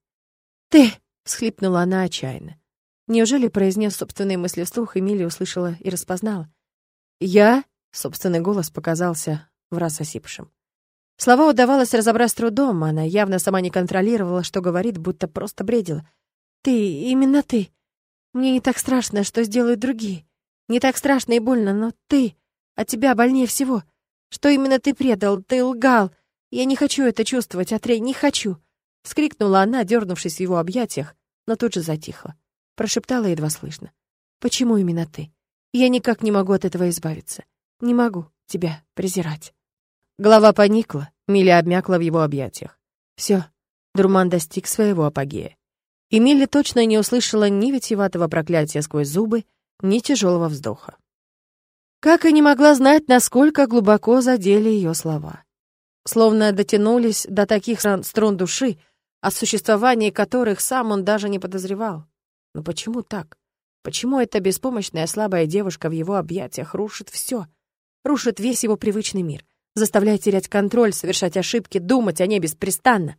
«Ты!» — всхлипнула она отчаянно. Неужели произнес собственные мысли вслух, Эмилия услышала и распознала? «Я?» — собственный голос показался в раз осипшим. Слова удавалось разобрать с трудом, она явно сама не контролировала, что говорит, будто просто бредила. «Ты, именно ты. Мне не так страшно, что сделают другие. Не так страшно и больно, но ты...» А тебя больнее всего. Что именно ты предал? Ты лгал. Я не хочу это чувствовать, Атрей, не хочу!» Вскрикнула она, дернувшись в его объятиях, но тут же затихла. Прошептала едва слышно. «Почему именно ты? Я никак не могу от этого избавиться. Не могу тебя презирать». Голова поникла, Миля обмякла в его объятиях. Все, Дурман достиг своего апогея. И точно не услышала ни витиеватого проклятия сквозь зубы, ни тяжелого вздоха. Как и не могла знать, насколько глубоко задели ее слова. Словно дотянулись до таких струн души, о существовании которых сам он даже не подозревал. Но почему так? Почему эта беспомощная слабая девушка в его объятиях рушит все? Рушит весь его привычный мир, заставляет терять контроль, совершать ошибки, думать о ней беспрестанно.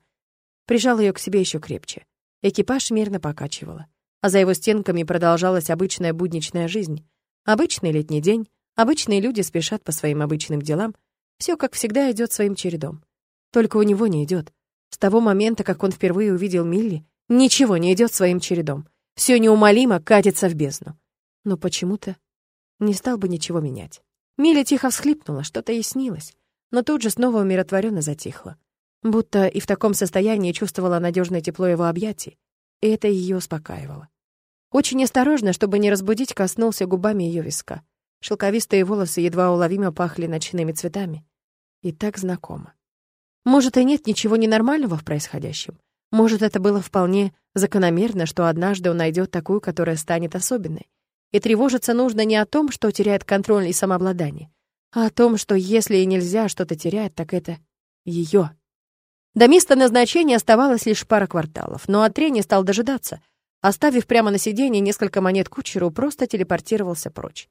Прижал ее к себе еще крепче. Экипаж мирно покачивало. А за его стенками продолжалась обычная будничная жизнь. Обычный летний день, Обычные люди спешат по своим обычным делам. Все, как всегда, идет своим чередом. Только у него не идет. С того момента, как он впервые увидел Милли, ничего не идет своим чередом. Все неумолимо катится в бездну. Но почему-то не стал бы ничего менять. Милли тихо всхлипнула, что-то ей снилось, но тут же снова умиротворенно затихла. Будто и в таком состоянии чувствовала надежное тепло его объятий, и это ее успокаивало. Очень осторожно, чтобы не разбудить, коснулся губами ее виска. Шелковистые волосы едва уловимо пахли ночными цветами. И так знакомо. Может, и нет ничего ненормального в происходящем. Может, это было вполне закономерно, что однажды он найдет такую, которая станет особенной. И тревожиться нужно не о том, что теряет контроль и самообладание, а о том, что если и нельзя что-то терять, так это ее. До места назначения оставалось лишь пара кварталов, но Атре не стал дожидаться. Оставив прямо на сиденье несколько монет кучеру, просто телепортировался прочь.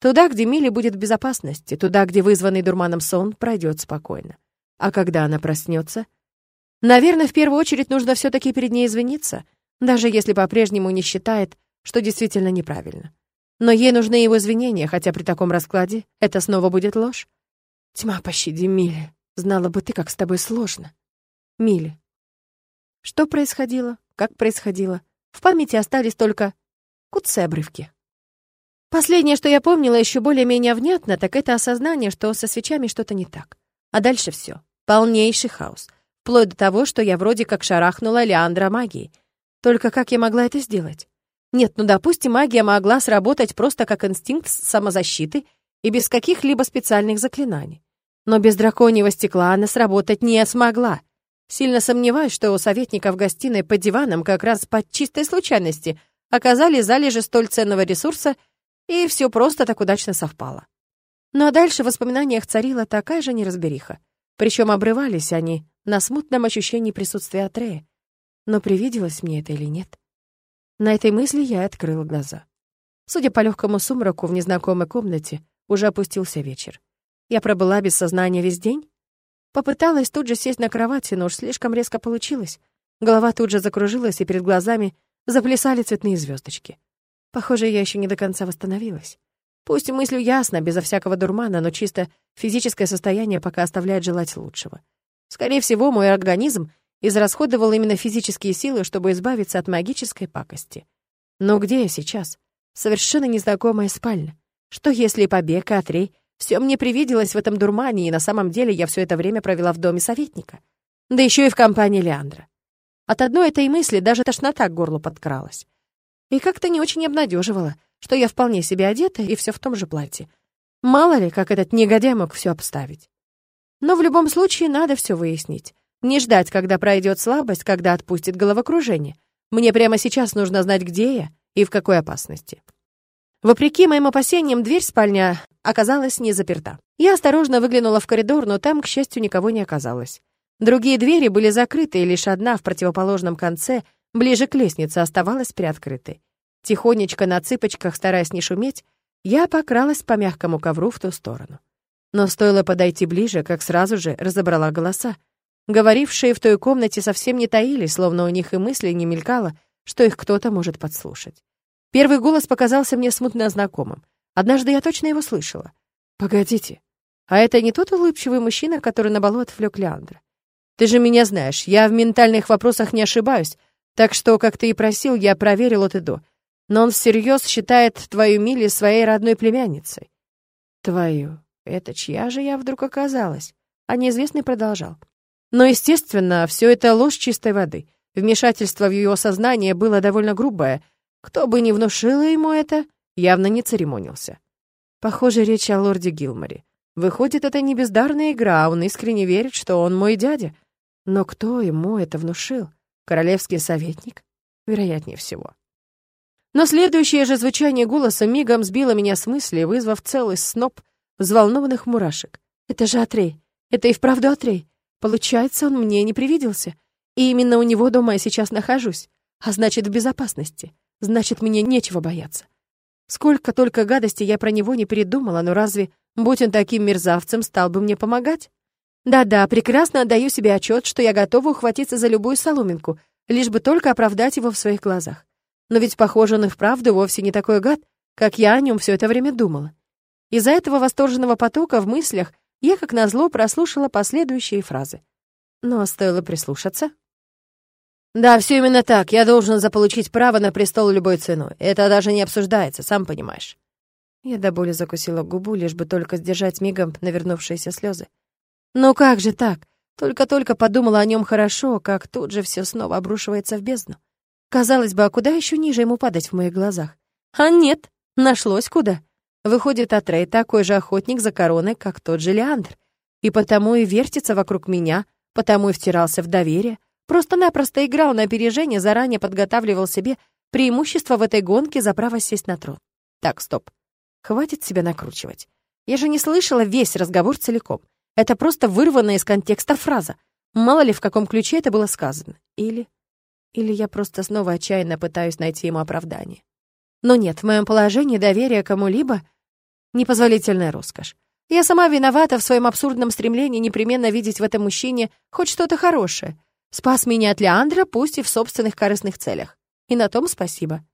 Туда, где Милли будет в безопасности, туда, где вызванный дурманом сон пройдет спокойно. А когда она проснется? Наверное, в первую очередь нужно все таки перед ней извиниться, даже если по-прежнему не считает, что действительно неправильно. Но ей нужны его извинения, хотя при таком раскладе это снова будет ложь. Тьма, пощади, Милли. Знала бы ты, как с тобой сложно. Милли. Что происходило? Как происходило? В памяти остались только куцы обрывки. Последнее, что я помнила еще более-менее внятно, так это осознание, что со свечами что-то не так. А дальше все. Полнейший хаос. Вплоть до того, что я вроде как шарахнула Леандра магией. Только как я могла это сделать? Нет, ну, допустим, магия могла сработать просто как инстинкт самозащиты и без каких-либо специальных заклинаний. Но без драконьего стекла она сработать не смогла. Сильно сомневаюсь, что у советника в гостиной под диваном как раз по чистой случайности оказались залежи столь ценного ресурса — и все просто так удачно совпало. Ну а дальше в воспоминаниях царила такая же неразбериха. Причем обрывались они на смутном ощущении присутствия Атрея. Но привиделось мне это или нет? На этой мысли я открыла глаза. Судя по легкому сумраку в незнакомой комнате, уже опустился вечер. Я пробыла без сознания весь день? Попыталась тут же сесть на кровати, но уж слишком резко получилось. Голова тут же закружилась, и перед глазами заплясали цветные звездочки. Похоже, я еще не до конца восстановилась. Пусть мыслью ясно, безо всякого дурмана, но чисто физическое состояние пока оставляет желать лучшего. Скорее всего, мой организм израсходовал именно физические силы, чтобы избавиться от магической пакости. Но где я сейчас? Совершенно незнакомая спальня. Что если побег и Атрей? Все мне привиделось в этом дурмане, и на самом деле я все это время провела в доме советника. Да еще и в компании Леандра. От одной этой мысли даже тошнота к горлу подкралась. И как-то не очень обнадеживала, что я вполне себе одета и все в том же платье. Мало ли, как этот негодяй мог все обставить. Но в любом случае надо все выяснить. Не ждать, когда пройдет слабость, когда отпустит головокружение. Мне прямо сейчас нужно знать, где я и в какой опасности. Вопреки моим опасениям, дверь спальня оказалась не заперта. Я осторожно выглянула в коридор, но там, к счастью, никого не оказалось. Другие двери были закрыты, и лишь одна в противоположном конце, ближе к лестнице, оставалась приоткрытой. Тихонечко на цыпочках, стараясь не шуметь, я покралась по мягкому ковру в ту сторону. Но стоило подойти ближе, как сразу же разобрала голоса. Говорившие в той комнате совсем не таились, словно у них и мысли не мелькало, что их кто-то может подслушать. Первый голос показался мне смутно знакомым. Однажды я точно его слышала. «Погодите, а это не тот улыбчивый мужчина, который на балу отвлек Леандра? Ты же меня знаешь, я в ментальных вопросах не ошибаюсь, так что, как ты и просил, я проверил от и до. Но он всерьез считает твою Милли своей родной племянницей. Твою. Это чья же я вдруг оказалась? А неизвестный продолжал. Но, естественно, все это ложь чистой воды. Вмешательство в ее сознание было довольно грубое. Кто бы ни внушил ему это, явно не церемонился. Похоже, речь о лорде Гилморе. Выходит, это не бездарная игра, а он искренне верит, что он мой дядя. Но кто ему это внушил? Королевский советник? Вероятнее всего. Но следующее же звучание голоса мигом сбило меня с мысли, вызвав целый сноп взволнованных мурашек. «Это же Атрей! Это и вправду Атрей! Получается, он мне не привиделся. И именно у него дома я сейчас нахожусь. А значит, в безопасности. Значит, мне нечего бояться. Сколько только гадости я про него не передумала, но разве, будь он таким мерзавцем, стал бы мне помогать? Да-да, прекрасно отдаю себе отчет, что я готова ухватиться за любую соломинку, лишь бы только оправдать его в своих глазах. Но ведь, похоже, он и вправду вовсе не такой гад, как я о нем все это время думала. Из-за этого восторженного потока в мыслях я, как назло, прослушала последующие фразы. Но стоило прислушаться. «Да, все именно так. Я должен заполучить право на престол любой ценой. Это даже не обсуждается, сам понимаешь». Я до боли закусила губу, лишь бы только сдержать мигом навернувшиеся слезы. Ну как же так? Только-только подумала о нем хорошо, как тут же все снова обрушивается в бездну. Казалось бы, а куда еще ниже ему падать в моих глазах? А нет, нашлось куда. Выходит, Атрей такой же охотник за короной, как тот же Леандр. И потому и вертится вокруг меня, потому и втирался в доверие. Просто-напросто играл на опережение, заранее подготавливал себе преимущество в этой гонке за право сесть на трон. Так, стоп. Хватит себя накручивать. Я же не слышала весь разговор целиком. Это просто вырванная из контекста фраза. Мало ли, в каком ключе это было сказано. Или... Или я просто снова отчаянно пытаюсь найти ему оправдание. Но нет, в моем положении доверие кому-либо — непозволительная роскошь. Я сама виновата в своем абсурдном стремлении непременно видеть в этом мужчине хоть что-то хорошее. Спас меня от Леандра, пусть и в собственных корыстных целях. И на том спасибо.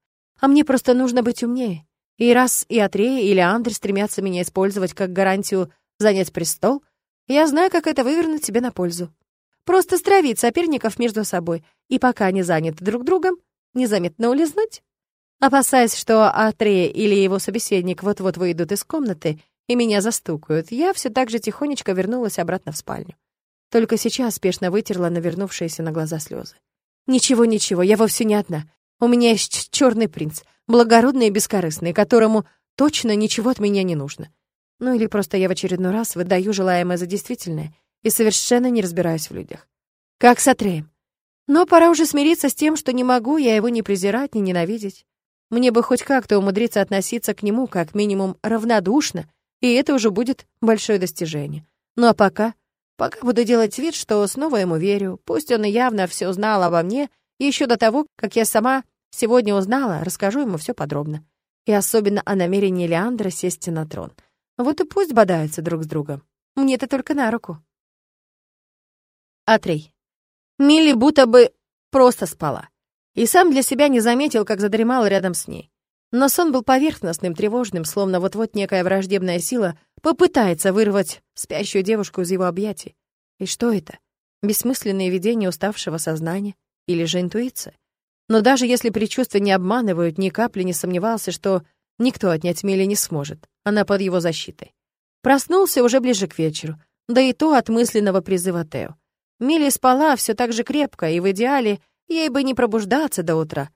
А мне просто нужно быть умнее. И раз и Атрея, и Леандр стремятся меня использовать как гарантию занять престол — я знаю, как это вывернуть себе на пользу. Просто стравить соперников между собой и пока они заняты друг другом, незаметно улизнуть. Опасаясь, что Атрея или его собеседник вот-вот выйдут из комнаты и меня застукают, я все так же тихонечко вернулась обратно в спальню. Только сейчас спешно вытерла навернувшиеся на глаза слезы. «Ничего, ничего, я вовсе не одна. У меня есть черный принц, благородный и бескорыстный, которому точно ничего от меня не нужно. Ну или просто я в очередной раз выдаю желаемое за действительное и совершенно не разбираюсь в людях. Как с Атреем. Но пора уже смириться с тем, что не могу я его ни презирать, ни ненавидеть. Мне бы хоть как-то умудриться относиться к нему как минимум равнодушно, и это уже будет большое достижение. Ну а пока... Пока буду делать вид, что снова ему верю, пусть он явно все знал обо мне, и еще до того, как я сама сегодня узнала, расскажу ему все подробно. И особенно о намерении Леандра сесть на трон — вот и пусть бодаются друг с другом. мне это только на руку. Атрей. Милли будто бы просто спала. И сам для себя не заметил, как задремал рядом с ней. Но сон был поверхностным, тревожным, словно вот-вот некая враждебная сила попытается вырвать спящую девушку из его объятий. И что это? Бессмысленные видения уставшего сознания или же интуиция? Но даже если предчувствия не обманывают, ни капли не сомневался, что никто отнять Милли не сможет. Она под его защитой. Проснулся уже ближе к вечеру, да и то от мысленного призыва Тео. Милли спала все так же крепко, и в идеале ей бы не пробуждаться до утра.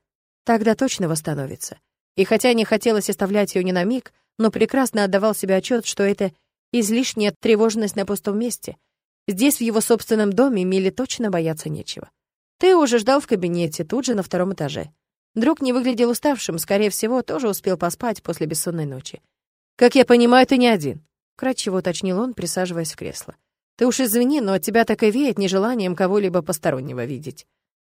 Тогда точно восстановится. И хотя не хотелось оставлять ее ни на миг, но прекрасно отдавал себе отчет, что это излишняя тревожность на пустом месте. Здесь, в его собственном доме, Милли точно бояться нечего. Тео уже ждал в кабинете, тут же на втором этаже. Друг не выглядел уставшим, скорее всего, тоже успел поспать после бессонной ночи. «Как я понимаю, ты не один», — кратчево уточнил он, присаживаясь в кресло. «Ты уж извини, но от тебя так и веет нежеланием кого-либо постороннего видеть.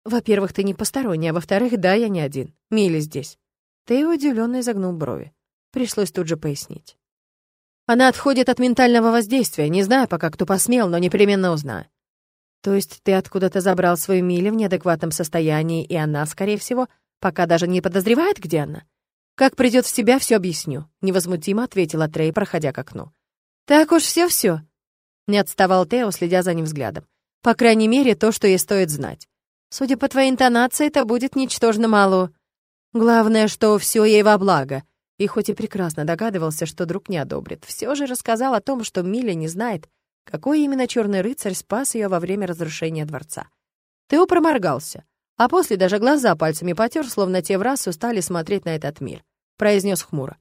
Во-первых, ты не посторонний, а во-вторых, да, я не один. Милли здесь». Тео удивленно изогнул брови. Пришлось тут же пояснить. Она отходит от ментального воздействия, не знаю пока, кто посмел, но непременно узнаю. То есть ты откуда-то забрал свою Милли в неадекватном состоянии, и она, скорее всего, пока даже не подозревает, где она? Как придет в себя, все объясню, невозмутимо ответила Трей, проходя к окну. Так уж все-все. Не отставал Тео, следя за ним взглядом. По крайней мере, то, что ей стоит знать. Судя по твоей интонации, это будет ничтожно мало. Главное, что все ей во благо. И хоть и прекрасно догадывался, что друг не одобрит, все же рассказал о том, что Миля не знает, какой именно черный рыцарь спас ее во время разрушения дворца. Тео проморгался, а после даже глаза пальцами потер, словно те в раз устали смотреть на этот мир. Произнес хмуро.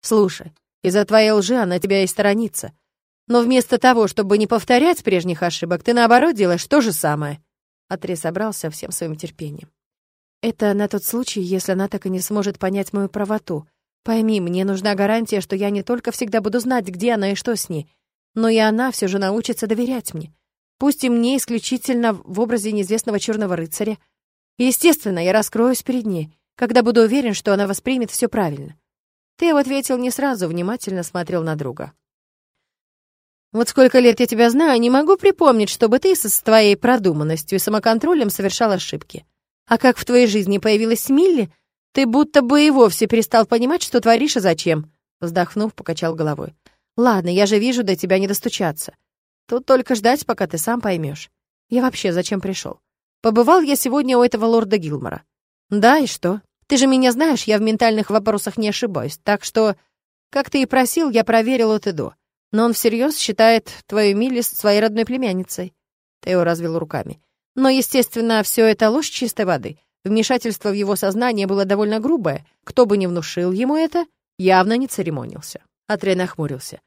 «Слушай, из-за твоей лжи она тебя и сторонится. Но вместо того, чтобы не повторять прежних ошибок, ты наоборот делаешь то же самое». Атрей собрался всем своим терпением. «Это на тот случай, если она так и не сможет понять мою правоту. Пойми, мне нужна гарантия, что я не только всегда буду знать, где она и что с ней, но и она все же научится доверять мне. Пусть и мне исключительно в образе неизвестного черного рыцаря. Естественно, я раскроюсь перед ней, когда буду уверен, что она воспримет все правильно. Тео ответил не сразу, внимательно смотрел на друга. «Вот сколько лет я тебя знаю, не могу припомнить, чтобы ты со твоей продуманностью и самоконтролем совершал ошибки. А как в твоей жизни появилась Милли, ты будто бы и вовсе перестал понимать, что творишь и зачем». Вздохнув, покачал головой. Ладно, я же вижу, до тебя не достучаться. Тут только ждать, пока ты сам поймешь. Я вообще зачем пришел? Побывал я сегодня у этого лорда Гилмора. Да, и что? Ты же меня знаешь, я в ментальных вопросах не ошибаюсь, так что, как ты и просил, я проверил от и до. Но он всерьез считает твою Милис своей родной племянницей. Тео развел руками. Но, естественно, все это ложь чистой воды. Вмешательство в его сознание было довольно грубое. Кто бы ни внушил ему это, явно не церемонился. Атрей нахмурился.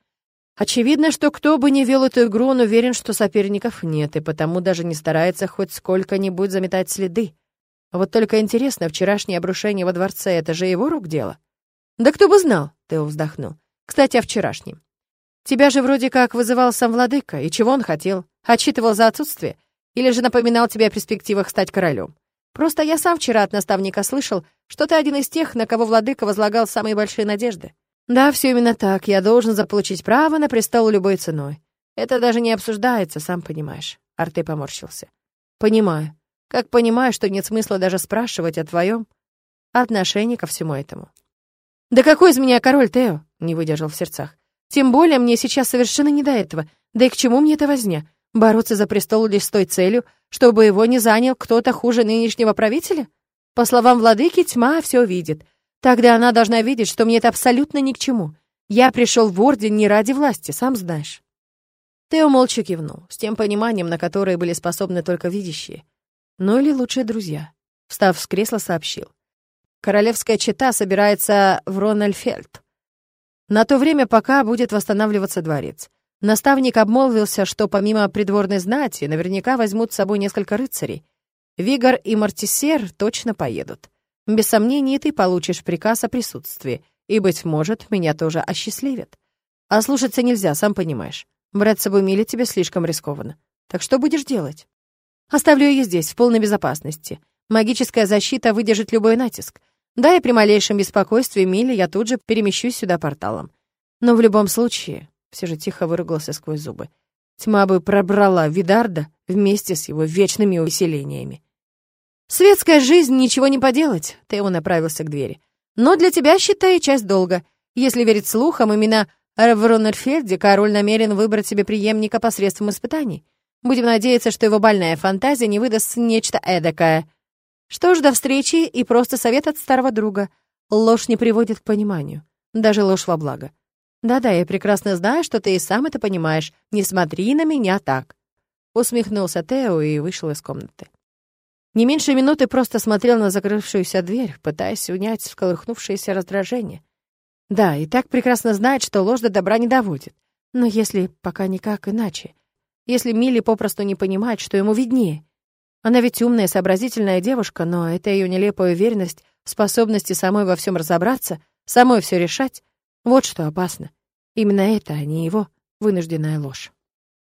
Очевидно, что кто бы ни вел эту игру, он уверен, что соперников нет, и потому даже не старается хоть сколько-нибудь заметать следы. Вот только интересно, вчерашнее обрушение во дворце — это же его рук дело? Да кто бы знал, — Тео вздохнул. Кстати, о вчерашнем. Тебя же вроде как вызывал сам владыка, и чего он хотел? Отчитывал за отсутствие? Или же напоминал тебе о перспективах стать королем? Просто я сам вчера от наставника слышал, что ты один из тех, на кого владыка возлагал самые большие надежды. Да, все именно так. Я должен заполучить право на престол любой ценой. Это даже не обсуждается, сам понимаешь. Арте поморщился. Понимаю. Как понимаю, что нет смысла даже спрашивать о твоем отношении ко всему этому. Да какой из меня король, Тео? Не выдержал в сердцах. Тем более мне сейчас совершенно не до этого. Да и к чему мне эта возня? Бороться за престол лишь с той целью, чтобы его не занял кто-то хуже нынешнего правителя? По словам владыки, тьма все видит. Тогда она должна видеть, что мне это абсолютно ни к чему. Я пришел в Орден не ради власти, сам знаешь». Тео молча кивнул, с тем пониманием, на которое были способны только видящие. Ну или лучшие друзья. Встав с кресла, сообщил. Королевская чета собирается в Рональфельд. На то время, пока будет восстанавливаться дворец. Наставник обмолвился, что помимо придворной знати, наверняка возьмут с собой несколько рыцарей. Вигор и Мартисер точно поедут. Без сомнений, ты получишь приказ о присутствии, и, быть может, меня тоже осчастливят. А слушаться нельзя, сам понимаешь. Брать с собой Милли тебе слишком рискованно. Так что будешь делать? Оставлю ее здесь, в полной безопасности. Магическая защита выдержит любой натиск. Да, и при малейшем беспокойстве Милли я тут же перемещусь сюда порталом. Но в любом случае, все же тихо выругался сквозь зубы, тьма бы пробрала Видарда вместе с его вечными увеселениями. «Светская жизнь, ничего не поделать», — Тео направился к двери. «Но для тебя, считай, часть долга. Если верить слухам, именно в Роннерфельде король намерен выбрать себе преемника посредством испытаний. Будем надеяться, что его больная фантазия не выдаст нечто эдакое. Что ж, до встречи и просто совет от старого друга. Ложь не приводит к пониманию. Даже ложь во благо. Да-да, я прекрасно знаю, что ты и сам это понимаешь. Не смотри на меня так. Усмехнулся Тео и вышел из комнаты. Не меньше минуты просто смотрел на закрывшуюся дверь, пытаясь унять всколыхнувшееся раздражение. Да, и так прекрасно знает, что ложь до добра не доводит. Но если пока никак иначе, если Милли попросту не понимает, что ему виднее. Она ведь умная, сообразительная девушка, но это ее нелепая уверенность в способности самой во всем разобраться, самой все решать, вот что опасно. Именно это, а не его вынужденная ложь.